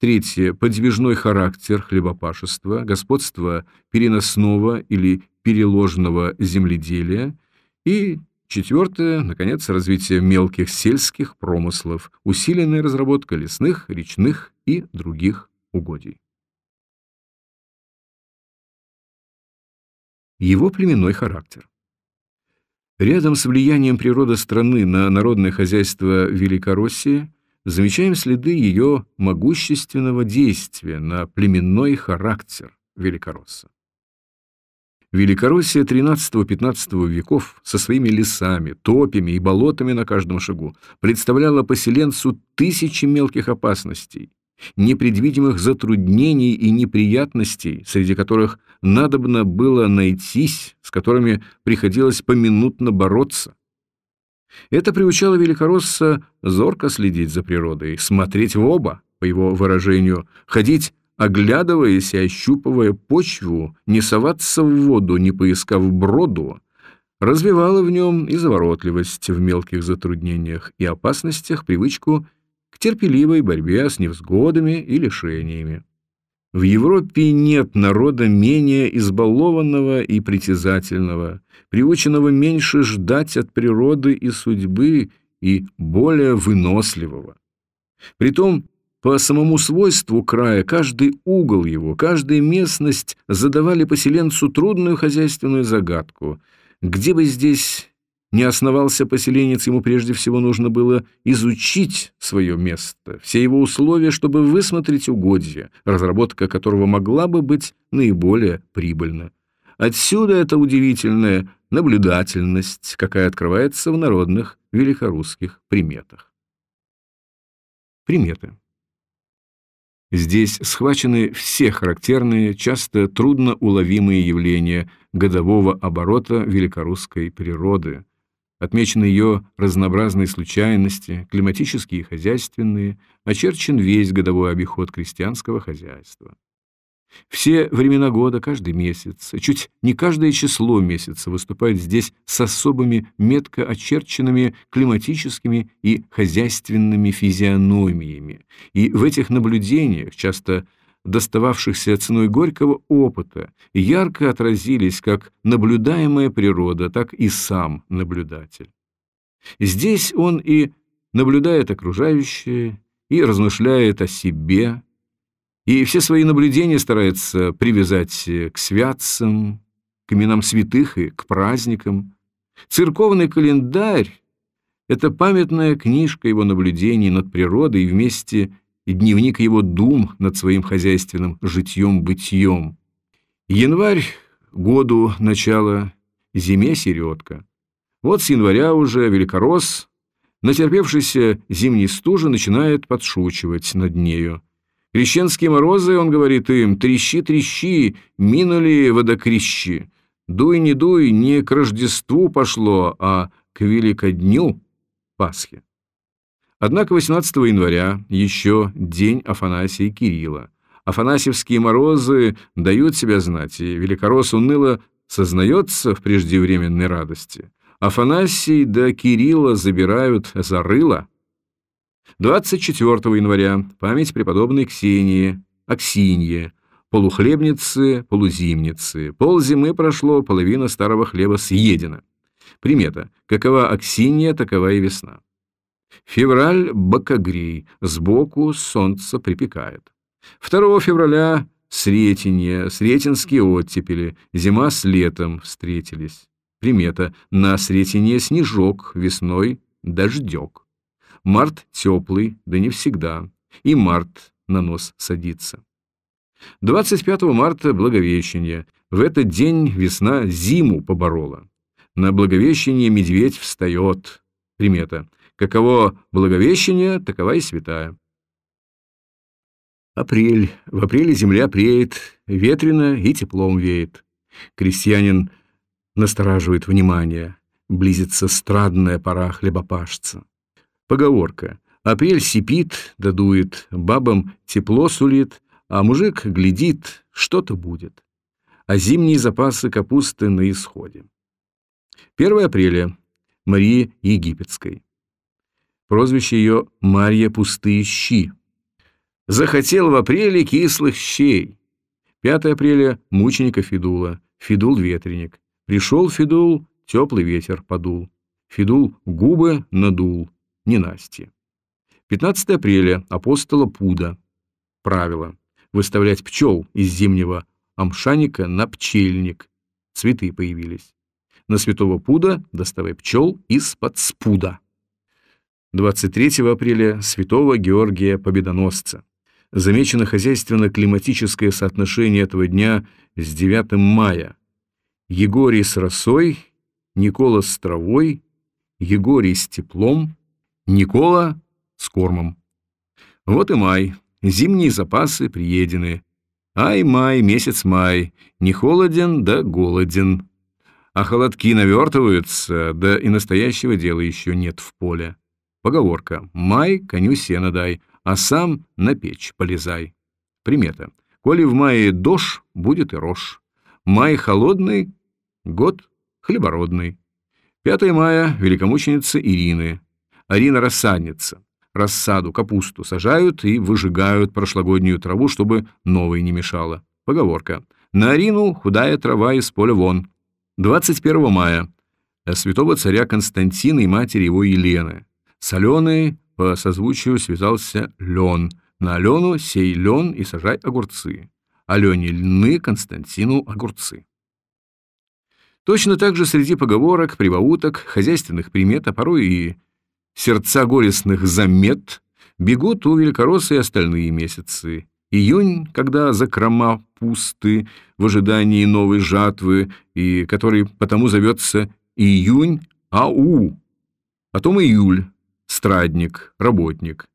Третье – подвижной характер хлебопашества, господство переносного или переложного земледелия. И Четвертое, наконец, развитие мелких сельских промыслов, усиленная разработка лесных, речных и других угодий. Его племенной характер. Рядом с влиянием природы страны на народное хозяйство Великороссии замечаем следы ее могущественного действия на племенной характер Великоросса. Великороссия XIII-XV веков со своими лесами, топями и болотами на каждом шагу представляла поселенцу тысячи мелких опасностей, непредвидимых затруднений и неприятностей, среди которых надобно было найтись, с которыми приходилось поминутно бороться. Это приучало Великоросса зорко следить за природой, смотреть в оба, по его выражению, ходить оглядываясь и ощупывая почву, не соваться в воду, не поискав броду, развивала в нем и заворотливость в мелких затруднениях и опасностях, привычку к терпеливой борьбе с невзгодами и лишениями. В Европе нет народа менее избалованного и притязательного, приученного меньше ждать от природы и судьбы и более выносливого. Притом по самому свойству края каждый угол его, каждая местность задавали поселенцу трудную хозяйственную загадку. Где бы здесь не основался поселенец, ему прежде всего нужно было изучить свое место, все его условия, чтобы высмотреть угодья, разработка которого могла бы быть наиболее прибыльна. Отсюда эта удивительная наблюдательность, какая открывается в народных великорусских приметах. Приметы. Здесь схвачены все характерные, часто трудно уловимые явления годового оборота великорусской природы. Отмечены ее разнообразные случайности, климатические и хозяйственные, очерчен весь годовой обиход крестьянского хозяйства. Все времена года, каждый месяц, чуть не каждое число месяца выступает здесь с особыми метко очерченными климатическими и хозяйственными физиономиями. И в этих наблюдениях, часто достававшихся ценой горького опыта, ярко отразились как наблюдаемая природа, так и сам наблюдатель. Здесь он и наблюдает окружающее и размышляет о себе, и все свои наблюдения старается привязать к святцам, к именам святых и к праздникам. Церковный календарь — это памятная книжка его наблюдений над природой и вместе дневник его дум над своим хозяйственным житьем-бытьем. Январь — году начала, зиме середка. Вот с января уже великорос, натерпевшийся зимней стужи, начинает подшучивать над нею. Крещенские морозы, он говорит им, трещи, трещи, минули водокрещи. Дуй, не дуй, не к Рождеству пошло, а к Великодню Пасхи. Однако 18 января еще день Афанасия и Кирилла. Афанасьевские морозы дают себя знать, и великорос уныло сознается в преждевременной радости. Афанасий да Кирилла забирают за рыло. 24 января память преподобной Ксении, Аксинье, полухлебницы, полузимницы. Пол зимы прошло, половина старого хлеба съедена. Примета. Какова Аксинья, такова и весна. Февраль – бокогрей, сбоку солнце припекает. 2 февраля – сретенье, сретенские оттепели, зима с летом встретились. Примета. На Сретенье снежок, весной дождек. Март теплый, да не всегда. И март на нос садится. 25 марта Благовещение. В этот день весна зиму поборола. На Благовещение медведь встает. Примета. Каково Благовещение, такова и святая. Апрель. В апреле земля преет, ветрено и теплом веет. Крестьянин настораживает внимание. Близится страдная пора хлебопашца. Поговорка. Апрель сипит, додует, бабам тепло сулит, а мужик глядит, что-то будет. А зимние запасы капусты на исходе. 1 апреля. Мария Египетской. Прозвище ее Марья Пустые Щи. Захотел в апреле кислых щей. 5 апреля. Мученика Федула. Федул-ветреник. Пришел Федул, теплый ветер подул. Федул губы надул, ненастье. 15 апреля. Апостола Пуда. Правило. Выставлять пчел из зимнего амшаника на пчельник. Цветы появились. На святого Пуда доставай пчел из-под спуда. 23 апреля. Святого Георгия Победоносца. Замечено хозяйственно-климатическое соотношение этого дня с 9 мая – Егорий с росой, Никола с травой, Егорий с теплом, Никола с кормом. Вот и май, зимние запасы приедены. Ай, май, месяц май, не холоден, да голоден. А холодки навертываются, да и настоящего дела еще нет в поле. Поговорка «Май, коню сено дай, а сам на печь полезай». Примета. Коли в мае дождь, будет и рожь. Май холодный, Год хлебородный. 5 мая – великомученица Ирины. Арина – рассадница. Рассаду, капусту сажают и выжигают прошлогоднюю траву, чтобы новой не мешало. Поговорка. На Арину худая трава из поля вон. 21 мая. Святого царя Константина и матери его Елены. С Аленой по созвучию связался лен. На Алену сей лен и сажай огурцы. Алене льны, Константину огурцы. Точно так же среди поговорок, прибауток, хозяйственных примет, а порой и сердца горестных замет бегут у великороссы и остальные месяцы. Июнь, когда закрома пусты в ожидании новой жатвы, и который потому зовется июнь ау. Потом июль, страдник, работник.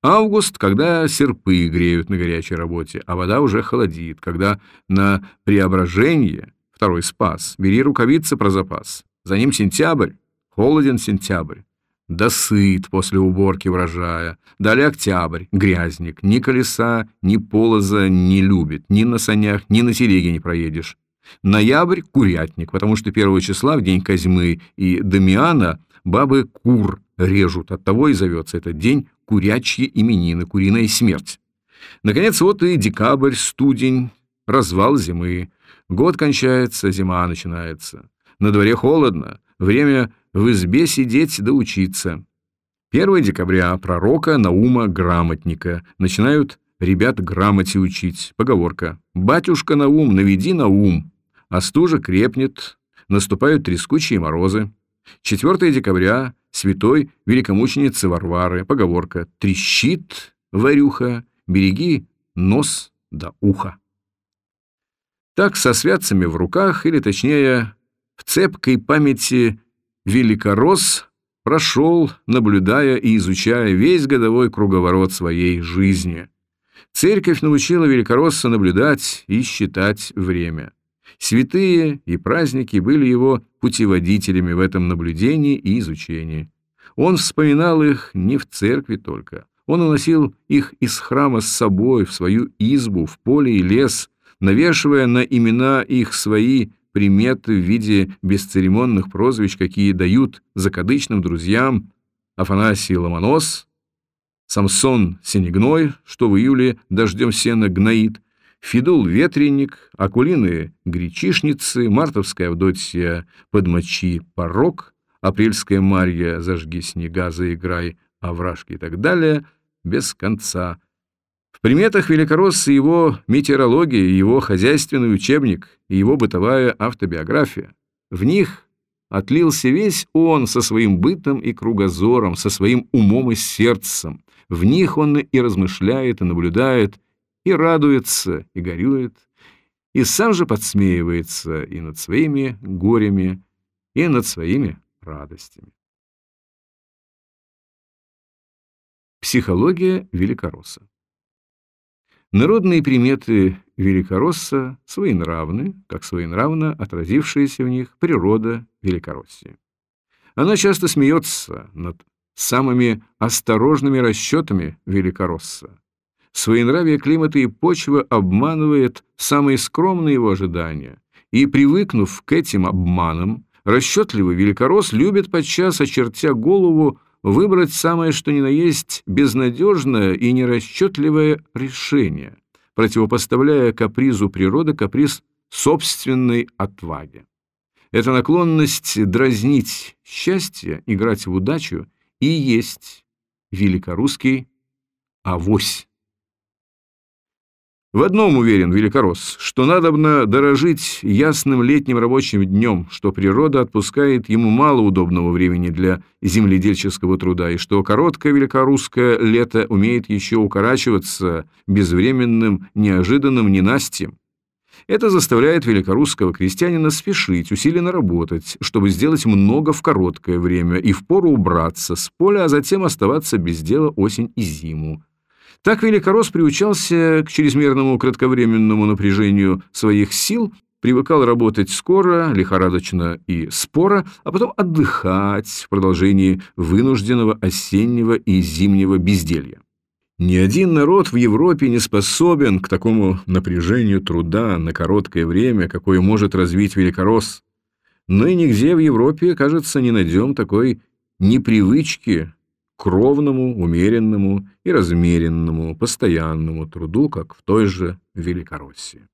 Август, когда серпы греют на горячей работе, а вода уже холодит, когда на преображение Второй спас. Бери рукавицы про запас. За ним сентябрь. Холоден сентябрь. Да сыт после уборки урожая. Далее октябрь. Грязник. Ни колеса, ни полоза не любит. Ни на санях, ни на телеге не проедешь. Ноябрь — курятник, потому что первого числа, в день Козьмы и Дамиана, бабы кур режут. Оттого и зовется этот день курячьи именины, куриная смерть. Наконец, вот и декабрь, студень, развал зимы. Год кончается, зима начинается. На дворе холодно, время в избе сидеть да учиться. 1 декабря пророка Наума Грамотника начинают ребят грамоте учить. Поговорка «Батюшка Наум, наведи на ум», а крепнет, наступают трескучие морозы. 4 декабря святой великомученицы Варвары. Поговорка «Трещит, варюха, береги нос до уха». Так со святцами в руках, или точнее, в цепкой памяти великорос прошел, наблюдая и изучая весь годовой круговорот своей жизни. Церковь научила великоросса наблюдать и считать время. Святые и праздники были его путеводителями в этом наблюдении и изучении. Он вспоминал их не в церкви только. Он уносил их из храма с собой в свою избу, в поле и лес, навешивая на имена их свои приметы в виде бесцеремонных прозвищ, какие дают закадычным друзьям Афанасий Ломонос, Самсон Синегной, что в июле дождем сена гноит, Фидул Ветренник, Акулины Гречишницы, Мартовская Авдотья Подмочи Порог, Апрельская Марья Зажги снега, заиграй, овражки и так далее, без конца – в приметах Великоросса его метеорология, его хозяйственный учебник и его бытовая автобиография. В них отлился весь он со своим бытом и кругозором, со своим умом и сердцем. В них он и размышляет, и наблюдает, и радуется, и горюет, и сам же подсмеивается и над своими горями, и над своими радостями. Психология Великоросса Народные приметы Великоросса своенравны, как своенравно отразившаяся в них природа Великороссии. Она часто смеется над самыми осторожными расчетами Великоросса. Своенравие климата и почвы обманывает самые скромные его ожидания, и, привыкнув к этим обманам, расчетливый Великоросс любит подчас, очертя голову, выбрать самое что ни на есть безнадежное и нерасчетливое решение, противопоставляя капризу природы каприз собственной отваги. Эта наклонность дразнить счастье, играть в удачу и есть великорусский авось. В одном уверен Великорос, что надобно дорожить ясным летним рабочим днем, что природа отпускает ему мало удобного времени для земледельческого труда, и что короткое великорусское лето умеет еще укорачиваться безвременным, неожиданным ненастьем. Это заставляет великорусского крестьянина спешить, усиленно работать, чтобы сделать много в короткое время и впору убраться с поля, а затем оставаться без дела осень и зиму. Так Великорос приучался к чрезмерному кратковременному напряжению своих сил, привыкал работать скоро, лихорадочно и споро, а потом отдыхать в продолжении вынужденного осеннего и зимнего безделья. Ни один народ в Европе не способен к такому напряжению труда на короткое время, какое может развить Великорос. Но и нигде в Европе, кажется, не найдем такой непривычки кровному, умеренному и размеренному, постоянному труду, как в той же Великороссии.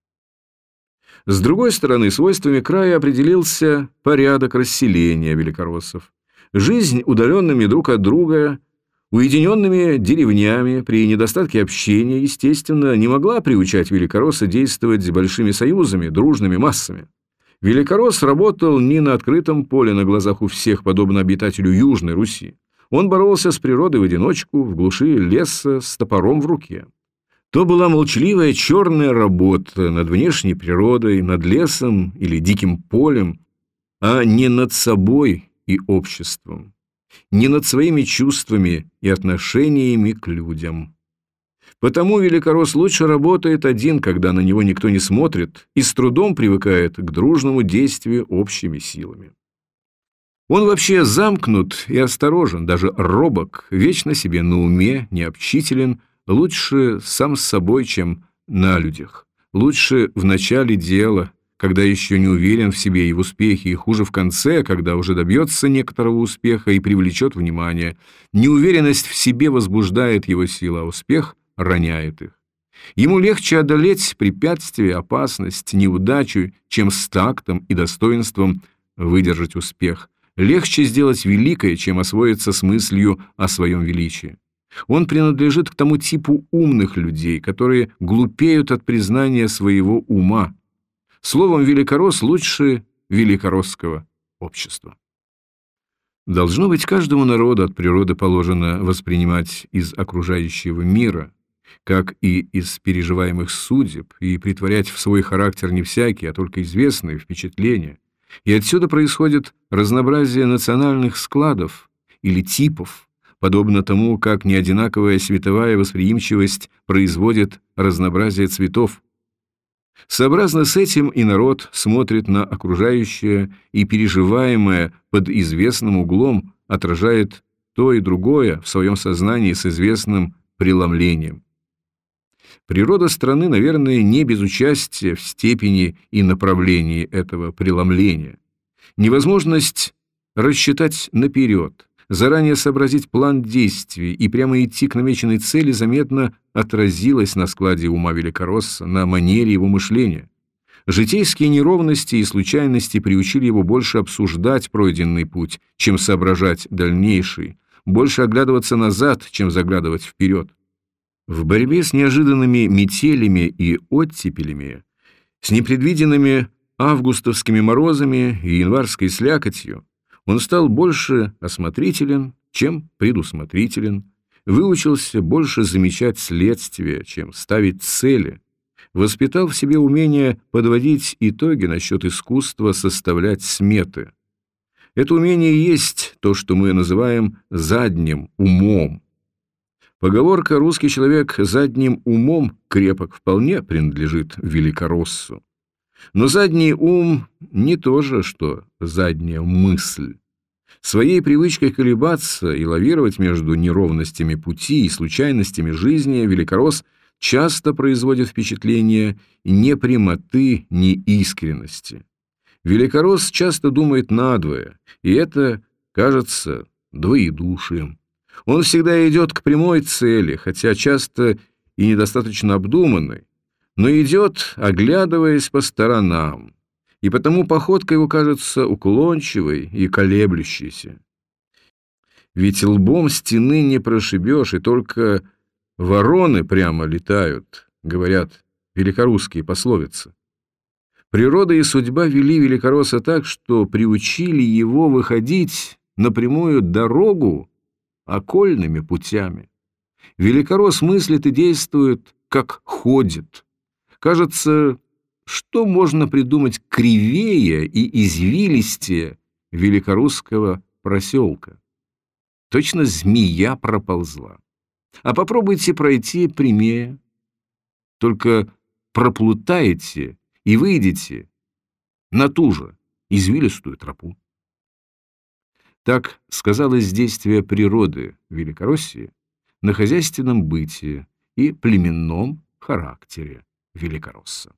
С другой стороны, свойствами края определился порядок расселения великороссов. Жизнь удаленными друг от друга, уединенными деревнями при недостатке общения, естественно, не могла приучать великоросса действовать большими союзами, дружными массами. Великоросс работал не на открытом поле на глазах у всех, подобно обитателю Южной Руси. Он боролся с природой в одиночку, в глуши леса, с топором в руке. То была молчаливая черная работа над внешней природой, над лесом или диким полем, а не над собой и обществом, не над своими чувствами и отношениями к людям. Потому великорос лучше работает один, когда на него никто не смотрит, и с трудом привыкает к дружному действию общими силами. Он вообще замкнут и осторожен, даже робок, вечно себе на уме, необщителен, лучше сам с собой, чем на людях. Лучше в начале дела, когда еще не уверен в себе и в успехе, и хуже в конце, когда уже добьется некоторого успеха и привлечет внимание. Неуверенность в себе возбуждает его силу, а успех роняет их. Ему легче одолеть препятствие, опасность, неудачу, чем с тактом и достоинством выдержать успех – Легче сделать великое, чем освоиться с мыслью о своем величии. Он принадлежит к тому типу умных людей, которые глупеют от признания своего ума. Словом, великорос лучше великоросского общества. Должно быть, каждому народу от природы положено воспринимать из окружающего мира, как и из переживаемых судеб, и притворять в свой характер не всякие, а только известные впечатления. И отсюда происходит разнообразие национальных складов или типов, подобно тому, как неодинаковая световая восприимчивость производит разнообразие цветов. Сообразно с этим и народ смотрит на окружающее и переживаемое под известным углом отражает то и другое в своем сознании с известным преломлением. Природа страны, наверное, не без участия в степени и направлении этого преломления. Невозможность рассчитать наперед, заранее сообразить план действий и прямо идти к намеченной цели заметно отразилось на складе ума Великоросса, на манере его мышления. Житейские неровности и случайности приучили его больше обсуждать пройденный путь, чем соображать дальнейший, больше оглядываться назад, чем заглядывать вперед. В борьбе с неожиданными метелями и оттепелями, с непредвиденными августовскими морозами и январской слякотью, он стал больше осмотрителен, чем предусмотрителен, выучился больше замечать следствия, чем ставить цели, воспитал в себе умение подводить итоги насчет искусства составлять сметы. Это умение есть то, что мы называем задним умом. Поговорка «русский человек задним умом крепок» вполне принадлежит великороссу. Но задний ум не то же, что задняя мысль. Своей привычкой колебаться и лавировать между неровностями пути и случайностями жизни Великорос часто производит впечатление ни прямоты, ни искренности. Великорос часто думает надвое, и это кажется двоедушием. Он всегда идет к прямой цели, хотя часто и недостаточно обдуманной, но идет, оглядываясь по сторонам, и потому походка его кажется уклончивой и колеблющейся. Ведь лбом стены не прошибешь, и только вороны прямо летают, говорят великорусские пословицы. Природа и судьба вели великоросса так, что приучили его выходить на прямую дорогу окольными путями. Великорос мыслит и действует, как ходит, Кажется, что можно придумать кривее и извилистее великорусского проселка? Точно змея проползла. А попробуйте пройти прямее. Только проплутаете и выйдете на ту же извилистую тропу. Так сказалось действие природы Великороссии на хозяйственном бытии и племенном характере великоросса.